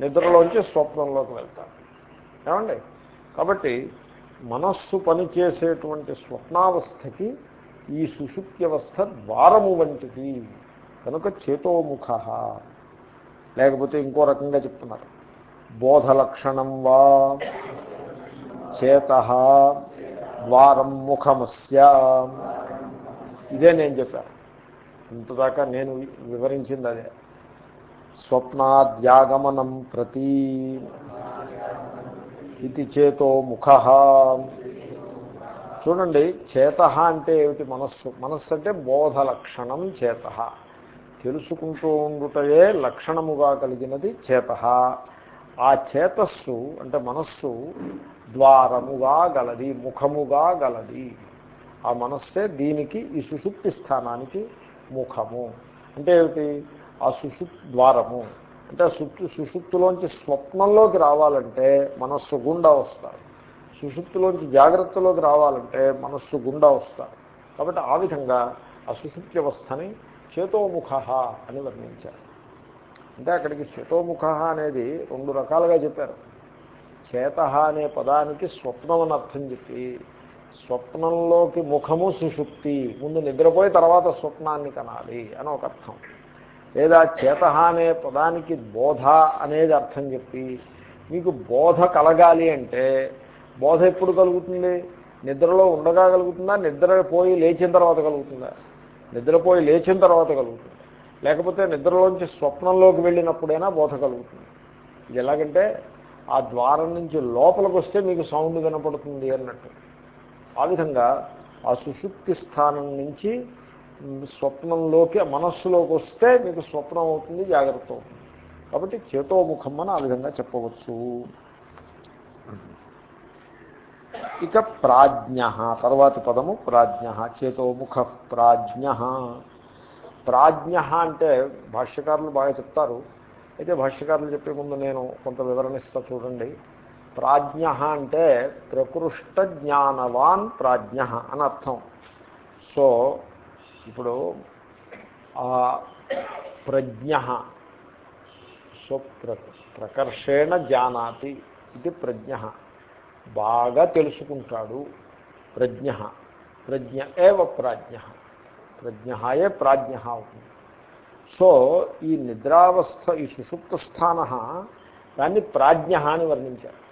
నిద్రలోంచి స్వప్నంలోకి వెళ్తారు. ఏమండి? కాబట్టి మనస్సు పనిచేసేటువంటి స్వప్నావస్థకి ఈ సుశుక్త్యవస్థ ద్వారము వంటిది. కనుక చేతోముఖ. లేకపోతే ఇంకో రకంగా చెప్తున్నారు. బోధలక్షణం వా. చేత ద్వారం ముఖమస్య. ఇదే నేను చెప్పాను ఇంతదాకా నేను వివరించింది అదే స్వప్నాద్యాగమనం ప్రతి ఇది చేతో ముఖ. చూడండి చేత అంటే ఏమిటి మనస్సు? మనస్సు అంటే బోధ లక్షణం చేత. తెలుసుకుంటూ ఉండుటయే లక్షణముగా కలిగినది చేత. ఆ చేతస్సు అంటే మనస్సు ద్వారముగా గలది ముఖముగా గలది. ఆ మనస్సే దీనికి ఈ సుషుప్తి స్థానానికి ముఖము. అంటే ఏమిటి? ఆ సుషుప్ ద్వారము. అంటే సుప్తి సుషుప్తిలోంచి స్వప్నంలోకి రావాలంటే మనస్సు గుండా వస్తారు. సుషుప్తిలోంచి జాగ్రత్తలోకి రావాలంటే మనస్సు గుండా వస్తారు. కాబట్టి ఆ విధంగా ఆ సుషుప్తి వ్యవస్థని చేతోముఖ అని వర్ణించారు. అంటే అక్కడికి శతోముఖ అనేది రెండు రకాలుగా చెప్పారు. చేత అనే పదానికి స్వప్నం అని అర్థం చెప్పి స్వప్నంలోకి ముఖము సుషుప్తి ముందు నిద్రపోయి తర్వాత స్వప్నాన్ని కనాలి అని ఒక అర్థం. లేదా చేత అనే పదానికి బోధ అనేది అర్థం చెప్పి మీకు బోధ కలగాలి అంటే బోధ ఎప్పుడు కలుగుతుంది? నిద్రలో ఉండగా కలుగుతుందా? నిద్రపోయి లేచిన తర్వాత కలుగుతుందా? నిద్రపోయి లేచిన తర్వాత కలుగుతుంది? లేకపోతే నిద్రలోంచి స్వప్నంలోకి వెళ్ళినప్పుడైనా బోధ కలుగుతుంది. ఇది ఎలాగంటే ఆ ద్వారం నుంచి లోపలికి వస్తే మీకు సౌండ్ వినపడుతుంది అన్నట్టు. ఆ విధంగా ఆ సుషుప్తి స్థానం నుంచి స్వప్నంలోకి మనస్సులోకి వస్తే మీకు స్వప్నం అవుతుంది జాగ్రత్త అవుతుంది. కాబట్టి చేతోముఖం అని ఆ విధంగా చెప్పవచ్చు. ఇక ప్రాజ్ఞ తర్వాతి పదము ప్రాజ్ఞ చేతోముఖ ప్రాజ్ఞ ప్రాజ్ఞ అంటే భాష్యకారులు బాగా చెప్తారు. అయితే భాష్యకారులు చెప్పే ముందు నేను కొంత వివరణ ఇస్తా చూడండి. ప్రాజ్ఞ అంటే ప్రకృష్ట జ్ఞానవాన్ ప్రాజ్ఞ అని అర్థం. సో ఇప్పుడు ప్రజ్ఞ సో ప్ర ప్రకర్షేణ జానాతి ఇది ప్రజ్ఞ. బాగా తెలుసుకుంటాడు ప్రజ్ఞ. ప్రజ్ఞ ఏవ ప్రాజ్ఞ? ప్రజ్ఞయే ప్రాజ్ఞ అవుతుంది. సో ఈ నిద్రావస్థ ఈ సుషుప్త స్థాన దాన్ని ప్రాజ్ఞ అని వర్ణించారు.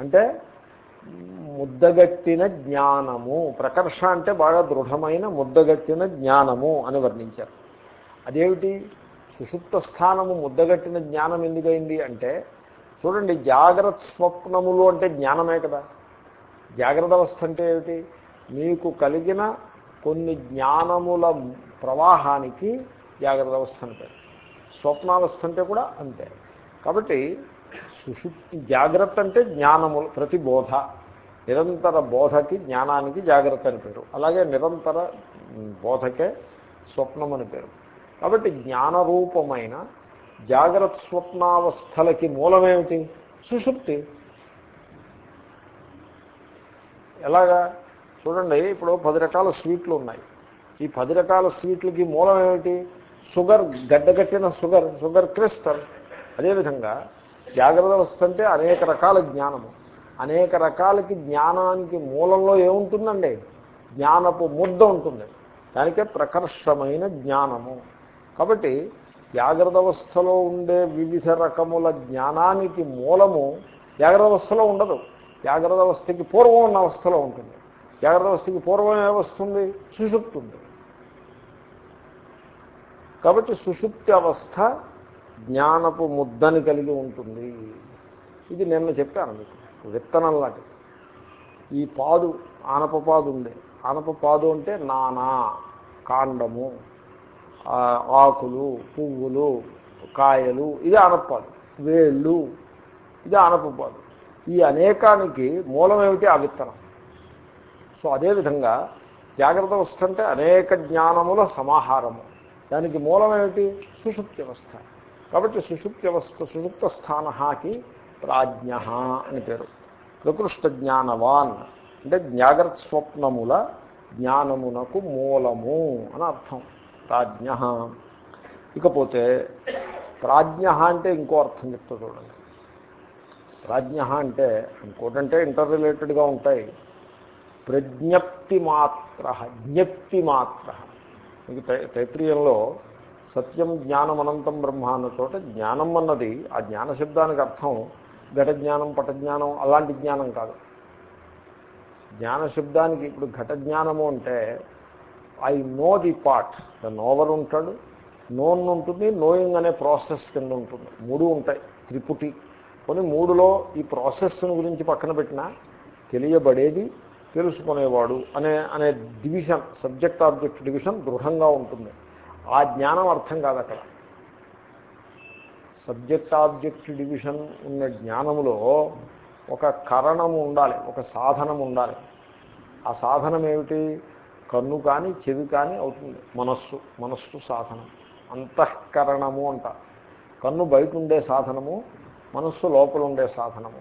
అంటే ముద్దగట్టిన జ్ఞానము ప్రకర్ష అంటే బాగా దృఢమైన ముద్దగట్టిన జ్ఞానము అని వర్ణించారు. అదేమిటి? సుషుప్త స్థానము ముద్దగట్టిన జ్ఞానం ఎందుకైంది అంటే చూడండి జాగ్రత్త స్వప్నములు అంటే జ్ఞానమే కదా. జాగ్రత్త అవస్థ అంటే ఏమిటి? మీకు కలిగిన కొన్ని జ్ఞానముల ప్రవాహానికి జాగ్రత్త అవస్థ అంటే స్వప్నావస్థ అంటే కూడా అంతే. కాబట్టి సుషుప్తి జాగ్రత్త అంటే జ్ఞానముల ప్రతి బోధ. నిరంతర బోధకి జ్ఞానానికి జాగ్రత్త అని పేరు. అలాగే నిరంతర బోధకే స్వప్నం అని పేరు. కాబట్టి జ్ఞానరూపమైన జాగ్రత్త స్వప్నావస్థలకి మూలమేమిటి? సుషుప్తి. ఎలాగా? చూడండి ఇప్పుడు పది రకాల స్వీట్లు ఉన్నాయి. ఈ పది రకాల స్వీట్లకి మూలం ఏమిటి? షుగర్ గడ్డగట్టిన షుగర్ షుగర్ క్రిస్టల్. అదేవిధంగా జాగ్రత్త అవస్థ అంటే అనేక రకాల జ్ఞానము. అనేక రకాలకి జ్ఞానానికి మూలంలో ఏముంటుందండి? జ్ఞానపు ముద్ద ఉంటుంది. దానికే ప్రకర్షమైన జ్ఞానము. కాబట్టి జాగ్రత్త అవస్థలో ఉండే వివిధ రకముల జ్ఞానానికి మూలము జాగ్రత్త అవస్థలో ఉండదు. జాగ్రత్త అవస్థకి పూర్వం ఉన్న అవస్థలో ఉంటుంది. జాగ్రత్త అవస్థకి పూర్వం ఏమొస్తుంది సుషుప్తి ఉంది కాబట్టి సుషుప్తి అవస్థ జ్ఞానపు ముద్దని కలిగి ఉంటుంది. ఇది నిన్న చెప్పాను మీకు విత్తనం లాంటిది. ఈ పాదు ఆనపపాదు ఉంది ఆనపపాదు అంటే నానా కాండము ఆకులు పువ్వులు కాయలు ఇది ఆనపపాదు వేళ్ళు ఇది ఆనపపాదు ఈ అనేకానికి మూలం ఏమిటి ఆ విత్తనం. సో అదేవిధంగా జాగ్రత్త అవస్థ అంటే అనేక జ్ఞానముల సమాహారము. దానికి మూలమేమిటి సుషుప్తి అవస్థ. కాబట్టి సుషుప్తి అవస్థ సుషుప్త స్థానకి ప్రాజ్ఞ అని పేరు. ప్రకృష్ట జ్ఞానవాన్ అంటే జాగ్రత్త స్వప్నముల జ్ఞానమునకు మూలము అని అర్థం. ప్రాజ్ఞ ఇకపోతే ప్రాజ్ఞ అంటే ఇంకో అర్థం చెప్తా చూడండి. ప్రాజ్ఞ అంటే ఇంకోటంటే ఇంటర్ రిలేటెడ్గా ఉంటాయి. ప్రజ్ఞప్తి మాత్ర జ్ఞప్తి మాత్ర మీకు తైత్రీయంలో సత్యం జ్ఞానం అనంతం బ్రహ్మ అన్న చోట జ్ఞానం అన్నది ఆ జ్ఞాన శబ్దానికి అర్థం ఘట జ్ఞానం పటజ్ఞానం అలాంటి జ్ఞానం కాదు. జ్ఞాన శబ్దానికి ఇప్పుడు ఘట జ్ఞానము అంటే I know the pot the knower ఉంటాడు నోన్ ఉంటుంది నోయింగ్ అనే ప్రాసెస్ కింద ఉంటుంది. మూడు ఉంటాయి త్రిపుటి. కొన్ని మూడులో ఈ ప్రాసెస్ని గురించి పక్కన పెట్టినా తెలియబడేది తెలుసుకునేవాడు అనే అనే డివిజన్ సబ్జెక్ట్ ఆబ్జెక్ట్ డివిజన్ దృఢంగా ఉంటుంది. ఆ జ్ఞానం అర్థం కాదు అక్కడ. సబ్జెక్ట్ ఆబ్జెక్ట్ డివిజన్ ఉన్న జ్ఞానములో ఒక కరణము ఉండాలి ఒక సాధనం ఉండాలి. ఆ సాధనం ఏమిటి కన్ను కానీ చెవి కానీ అవుతుంది. మనస్సు మనస్సు సాధనం. అంతఃకరణము అంట. కన్ను బయట ఉండే సాధనము మనస్సు లోపల ఉండే సాధనము.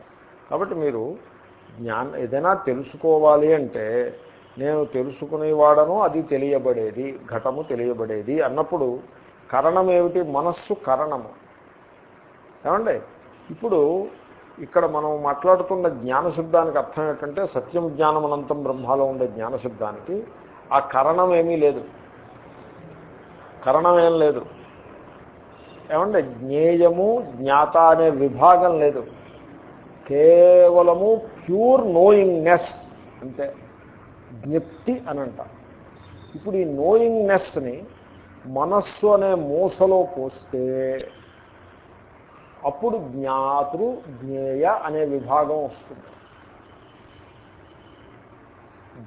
కాబట్టి మీరు జ్ఞాన ఏదైనా తెలుసుకోవాలి అంటే నేను తెలుసుకునేవాడను అది తెలియబడేది ఘటము తెలియబడేది అన్నప్పుడు కరణం ఏమిటి? మనస్సు కరణము. ఏమండి? ఇప్పుడు ఇక్కడ మనం మాట్లాడుతున్న జ్ఞానశబ్దానికి అర్థం ఏంటంటే సత్యం జ్ఞానం అనంతం బ్రహ్మలో ఉండే జ్ఞానశబ్దానికి ఆ కరణం ఏమీ లేదు. కరణం ఏం లేదు. ఏమంటే జ్ఞేయము జ్ఞాత అనే విభాగం లేదు. కేవలము ప్యూర్ నోయింగ్నెస్ అంటే జ్ఞప్తి అని అంట. ఇప్పుడు ఈ నోయింగ్నెస్ని మనస్సు అనే మూసలో పోస్తే అప్పుడు జ్ఞాతృ జ్ఞేయ అనే విభాగం వస్తుంది.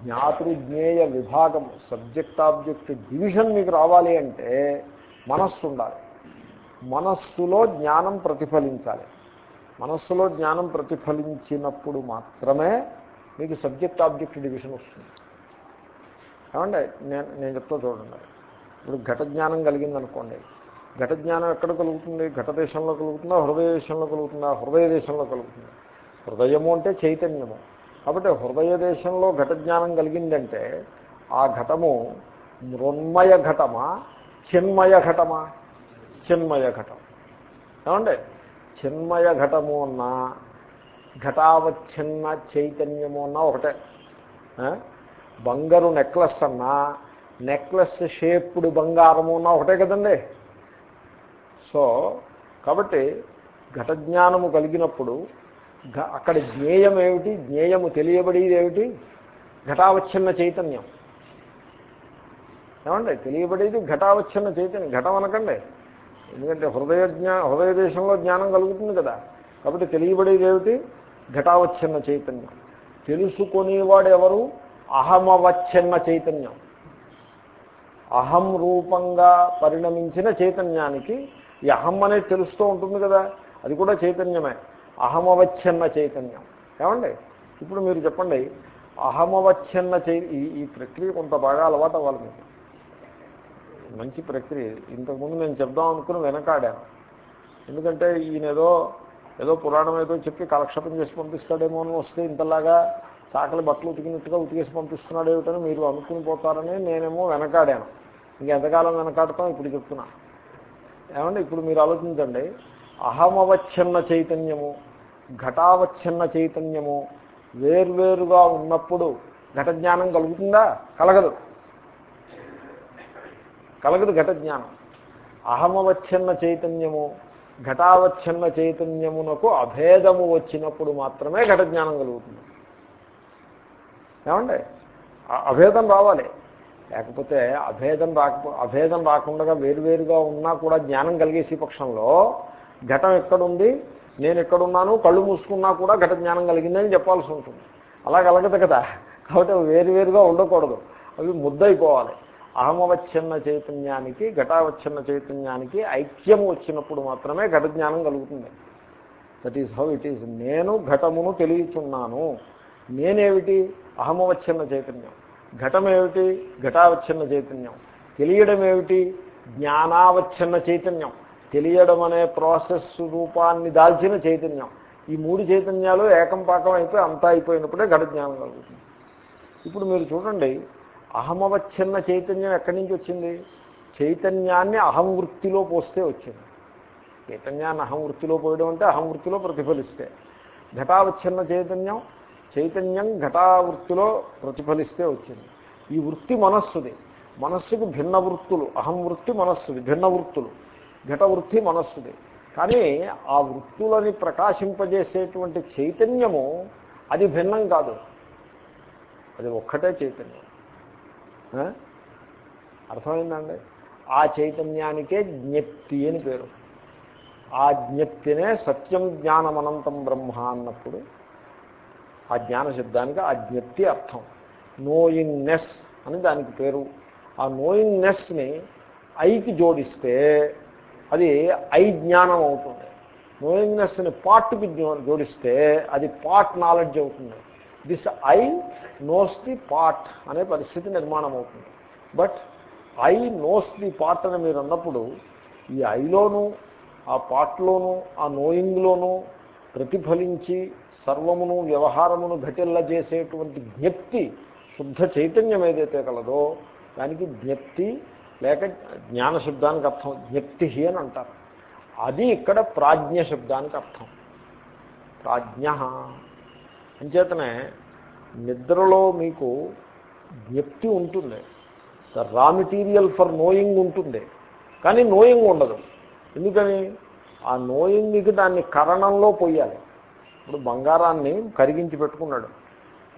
జ్ఞాతృ జ్ఞేయ విభాగం సబ్జెక్ట్ ఆబ్జెక్ట్ డివిజన్ మీకు రావాలి అంటే మనస్సు ఉండాలి. మనస్సులో జ్ఞానం ప్రతిఫలించాలి. మనస్సులో జ్ఞానం ప్రతిఫలించినప్పుడు మాత్రమే మీకు సబ్జెక్ట్ ఆబ్జెక్ట్ డివిజన్ వస్తుంది. ఏమండి? నేను నేను చెప్తా చూడండి. ఇప్పుడు ఘట జ్ఞానం కలిగిందనుకోండి. ఘట జ్ఞానం ఎక్కడ కలుగుతుంది? ఘట దేశంలో కలుగుతుందా? హృదయ దేశంలో కలుగుతుందా? హృదయ దేశంలో కలుగుతుంది? హృదయము అంటే చైతన్యము. కాబట్టి హృదయ దేశంలో ఘట జ్ఞానం కలిగిందంటే ఆ ఘటము మృన్మయ ఘటమా? చిన్మయ ఘటమా? చిన్మయ ఘటం. ఏమండి? చిన్మయ ఘటము అన్నా ఘటావచ్ఛిన్న చైతన్యము అన్నా ఒకటే బంగారు నెక్లెస్ అన్నా నెక్లెస్ షేప్డ్ బంగారము అన్నా ఒకటే కదండి. సో కాబట్టి ఘట జ్ఞానము కలిగినప్పుడు అక్కడ జ్ఞేయం ఏమిటి? జ్ఞేయము తెలియబడేది ఏమిటి? ఘటావచ్ఛిన్న చైతన్యం. ఏమండి? తెలియబడేది ఘటావచ్ఛిన్న చైతన్యం. ఘటం అనకండి. ఎందుకంటే హృదయ జ్ఞా హృదయ దేశంలో జ్ఞానం కలుగుతుంది కదా. కాబట్టి తెలియబడేది ఏమిటి ఘటావచ్ఛిన్న చైతన్యం. తెలుసుకునేవాడు ఎవరు అహమవచ్ఛిన్న చైతన్యం. అహం రూపంగా పరిణమించిన చైతన్యానికి ఈ అహం అనేది తెలుస్తూ ఉంటుంది కదా. అది కూడా చైతన్యమే. అహమవచ్ఛిన్న చైతన్యం. ఏమండి? ఇప్పుడు మీరు చెప్పండి. అహమవచ్ఛిన్న చై ఈ ఈ ప్రక్రియ కొంత బాగా అలవాటు అవ్వాలి మీకు. మంచి ప్రక్రియ. ఇంతకుముందు నేను చెప్దాం అనుకుని వెనకాడాను. ఎందుకంటే ఈయన ఏదో ఏదో పురాణం ఏదో చెప్పి కాలక్షేపం చేసి పంపిస్తాడేమో అని వస్తే ఇంతలాగా చాకలి బట్టలు ఉతికినట్టుగా ఉతికేసి పంపిస్తున్నాడు ఏమిటని మీరు అనుకుని పోతారని నేనేమో వెనకాడాను. ఇంకెంతకాలం వెనకాడతాం ఇప్పుడు చెప్తున్నా. ఏమంటే ఇప్పుడు మీరు ఆలోచించండి. అహమవచ్ఛిన్న చైతన్యము ఘటావచ్ఛిన్న చైతన్యము వేర్వేరుగా ఉన్నప్పుడు ఘట జ్ఞానం కలుగుతుందా? కలగదు. కలగదు ఘట జ్ఞానం. అహమవచ్ఛిన్న చైతన్యము ఘటావచ్ఛిన్న చైతన్యమునకు అభేదము వచ్చినప్పుడు మాత్రమే ఘట జ్ఞానం కలుగుతుంది. ఏమండి? అభేదం రావాలి. లేకపోతే అభేదం రాకపో అభేదం రాకుండా వేరువేరుగా ఉన్నా కూడా జ్ఞానం కలిగేసి పక్షంలో ఘటం ఎక్కడుంది? నేను ఎక్కడున్నాను? కళ్ళు మూసుకున్నా కూడా ఘట జ్ఞానం కలిగిందని చెప్పాల్సి ఉంటుంది. అలా కలగదు కదా. కాబట్టి వేరువేరుగా ఉండకూడదు. అవి ముద్దయిపోవాలి. అహమవచ్ఛిన్న చైతన్యానికి ఘటావచ్ఛిన్న చైతన్యానికి ఐక్యము వచ్చినప్పుడు మాత్రమే ఘట జ్ఞానం కలుగుతుంది. That is how it is నేను ఘటమును తెలియచున్నాను. నేనేమిటి? అహమవచ్ఛిన్న చైతన్యం. ఘటమేమిటి? ఘటావచ్ఛిన్న చైతన్యం. తెలియడం ఏమిటి జ్ఞానావచ్ఛిన్న చైతన్యం. తెలియడం అనే ప్రాసెస్ రూపాన్ని దాల్చిన చైతన్యం. ఈ మూడు చైతన్యాలు ఏకం పాకం అయిపోయి అంతా అయిపోయినప్పుడే ఘట జ్ఞానం కలుగుతుంది. ఇప్పుడు మీరు చూడండి అహమవచ్ఛిన్న చైతన్యం ఎక్కడి నుంచి వచ్చింది? చైతన్యాన్ని అహం వృత్తిలో పోస్తే వచ్చింది. చైతన్యాన్ని అహం వృత్తిలో పోయడం అంటే అహం వృత్తిలో ప్రతిఫలిస్తే. ఘటావచ్ఛిన్న చైతన్యం చైతన్యం ఘటావృత్తిలో ప్రతిఫలిస్తే వచ్చింది. ఈ వృత్తి మనస్సుది. మనస్సుకు భిన్న వృత్తులు. అహం వృత్తి మనస్సుది. భిన్న వృత్తులు. ఘట వృత్తి మనస్సుది. కానీ ఆ వృత్తులని ప్రకాశింపజేసేటువంటి చైతన్యము అది భిన్నం కాదు. అది ఒక్కటే చైతన్యం. అర్థమైందండి? ఆ చైతన్యానికే జ్ఞప్తి అని పేరు. ఆ జ్ఞప్తినే సత్యం జ్ఞానమనంతం బ్రహ్మ అన్నప్పుడు ఆ జ్ఞాన శబ్దానికి ఆ జ్ఞప్తి అర్థం. నోయింగ్నెస్ అని దానికి పేరు. ఆ నోయింగ్నెస్ని ఐకి జోడిస్తే అది ఐ జ్ఞానం అవుతుంది. నోయింగ్నెస్ని పార్ట్కి జోడిస్తే అది పార్ట్ నాలెడ్జ్ అవుతుంది. This I knows the pot అనే పరిస్థితి నిర్మాణం అవుతుంది but I knows the pot అని మీరు అన్నప్పుడు ఈ ఐలోనూ ఆ పాట్లోనూ ఆ నోయింగ్లోనూ ప్రతిఫలించి సర్వమును వ్యవహారమును ఘటిల్ల చేసేటువంటి జ్ఞప్తి శుద్ధ చైతన్యం ఏదైతే కలదో దానికి జ్ఞప్తి లేక జ్ఞాన శబ్దానికి అర్థం జ్ఞప్తి అని అంటారు. అది ఇక్కడ ప్రాజ్ఞ శబ్దానికి అర్థం. ప్రాజ్ఞ. అంచేతనే నిద్రలో మీకు జ్ఞప్తి ఉంటుంది. The raw material for knowing ఉంటుంది. కానీ నోయింగ్ ఉండదు. ఎందుకని? ఆ నోయింగ్కి దాన్ని కరణంలో పోయాలి. ఇప్పుడు బంగారాన్ని కరిగించి పెట్టుకున్నాడు.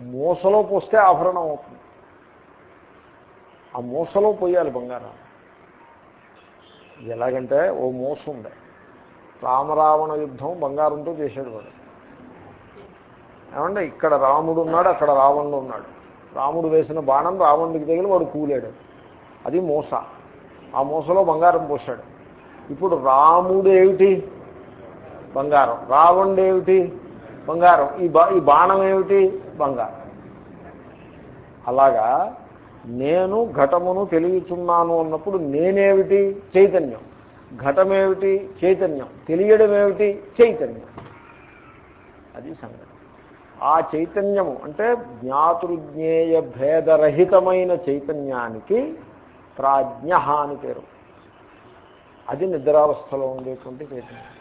మూసలో పోస్తే ఆభరణం అవుతుంది. ఆ మూసలో పోయాలి బంగారం. ఎలాగంటే ఓ మూస ఉంది రామరావణ యుద్ధం బంగారంతో చేశాడు వాడు ఏమంటే ఇక్కడ రాముడు ఉన్నాడు అక్కడ రావణుడు ఉన్నాడు. రాముడు వేసిన బాణం రావణుడికి తగిలి వాడు కూలాడు. అది మూస. ఆ మూసలో బంగారం పోసాడు ఇప్పుడు రాముడు ఏమిటి? బంగారం. రావణుడు ఏమిటి? బంగారం. ఈ బా ఈ బాణం ఏమిటి? బంగారం. అలాగా నేను ఘటమును తెలియచున్నాను అన్నప్పుడు నేనేమిటి? చైతన్యం. ఘటమేమిటి? చైతన్యం. తెలియడం ఏమిటి చైతన్యం. అది సంగతి. ఆ చైతన్యము అంటే జ్ఞాతృజ్ఞేయ భేదరహితమైన చైతన్యానికి ప్రాజ్ఞ అని పేరు. అది నిద్రావస్థలో ఉండేటువంటి చైతన్యం.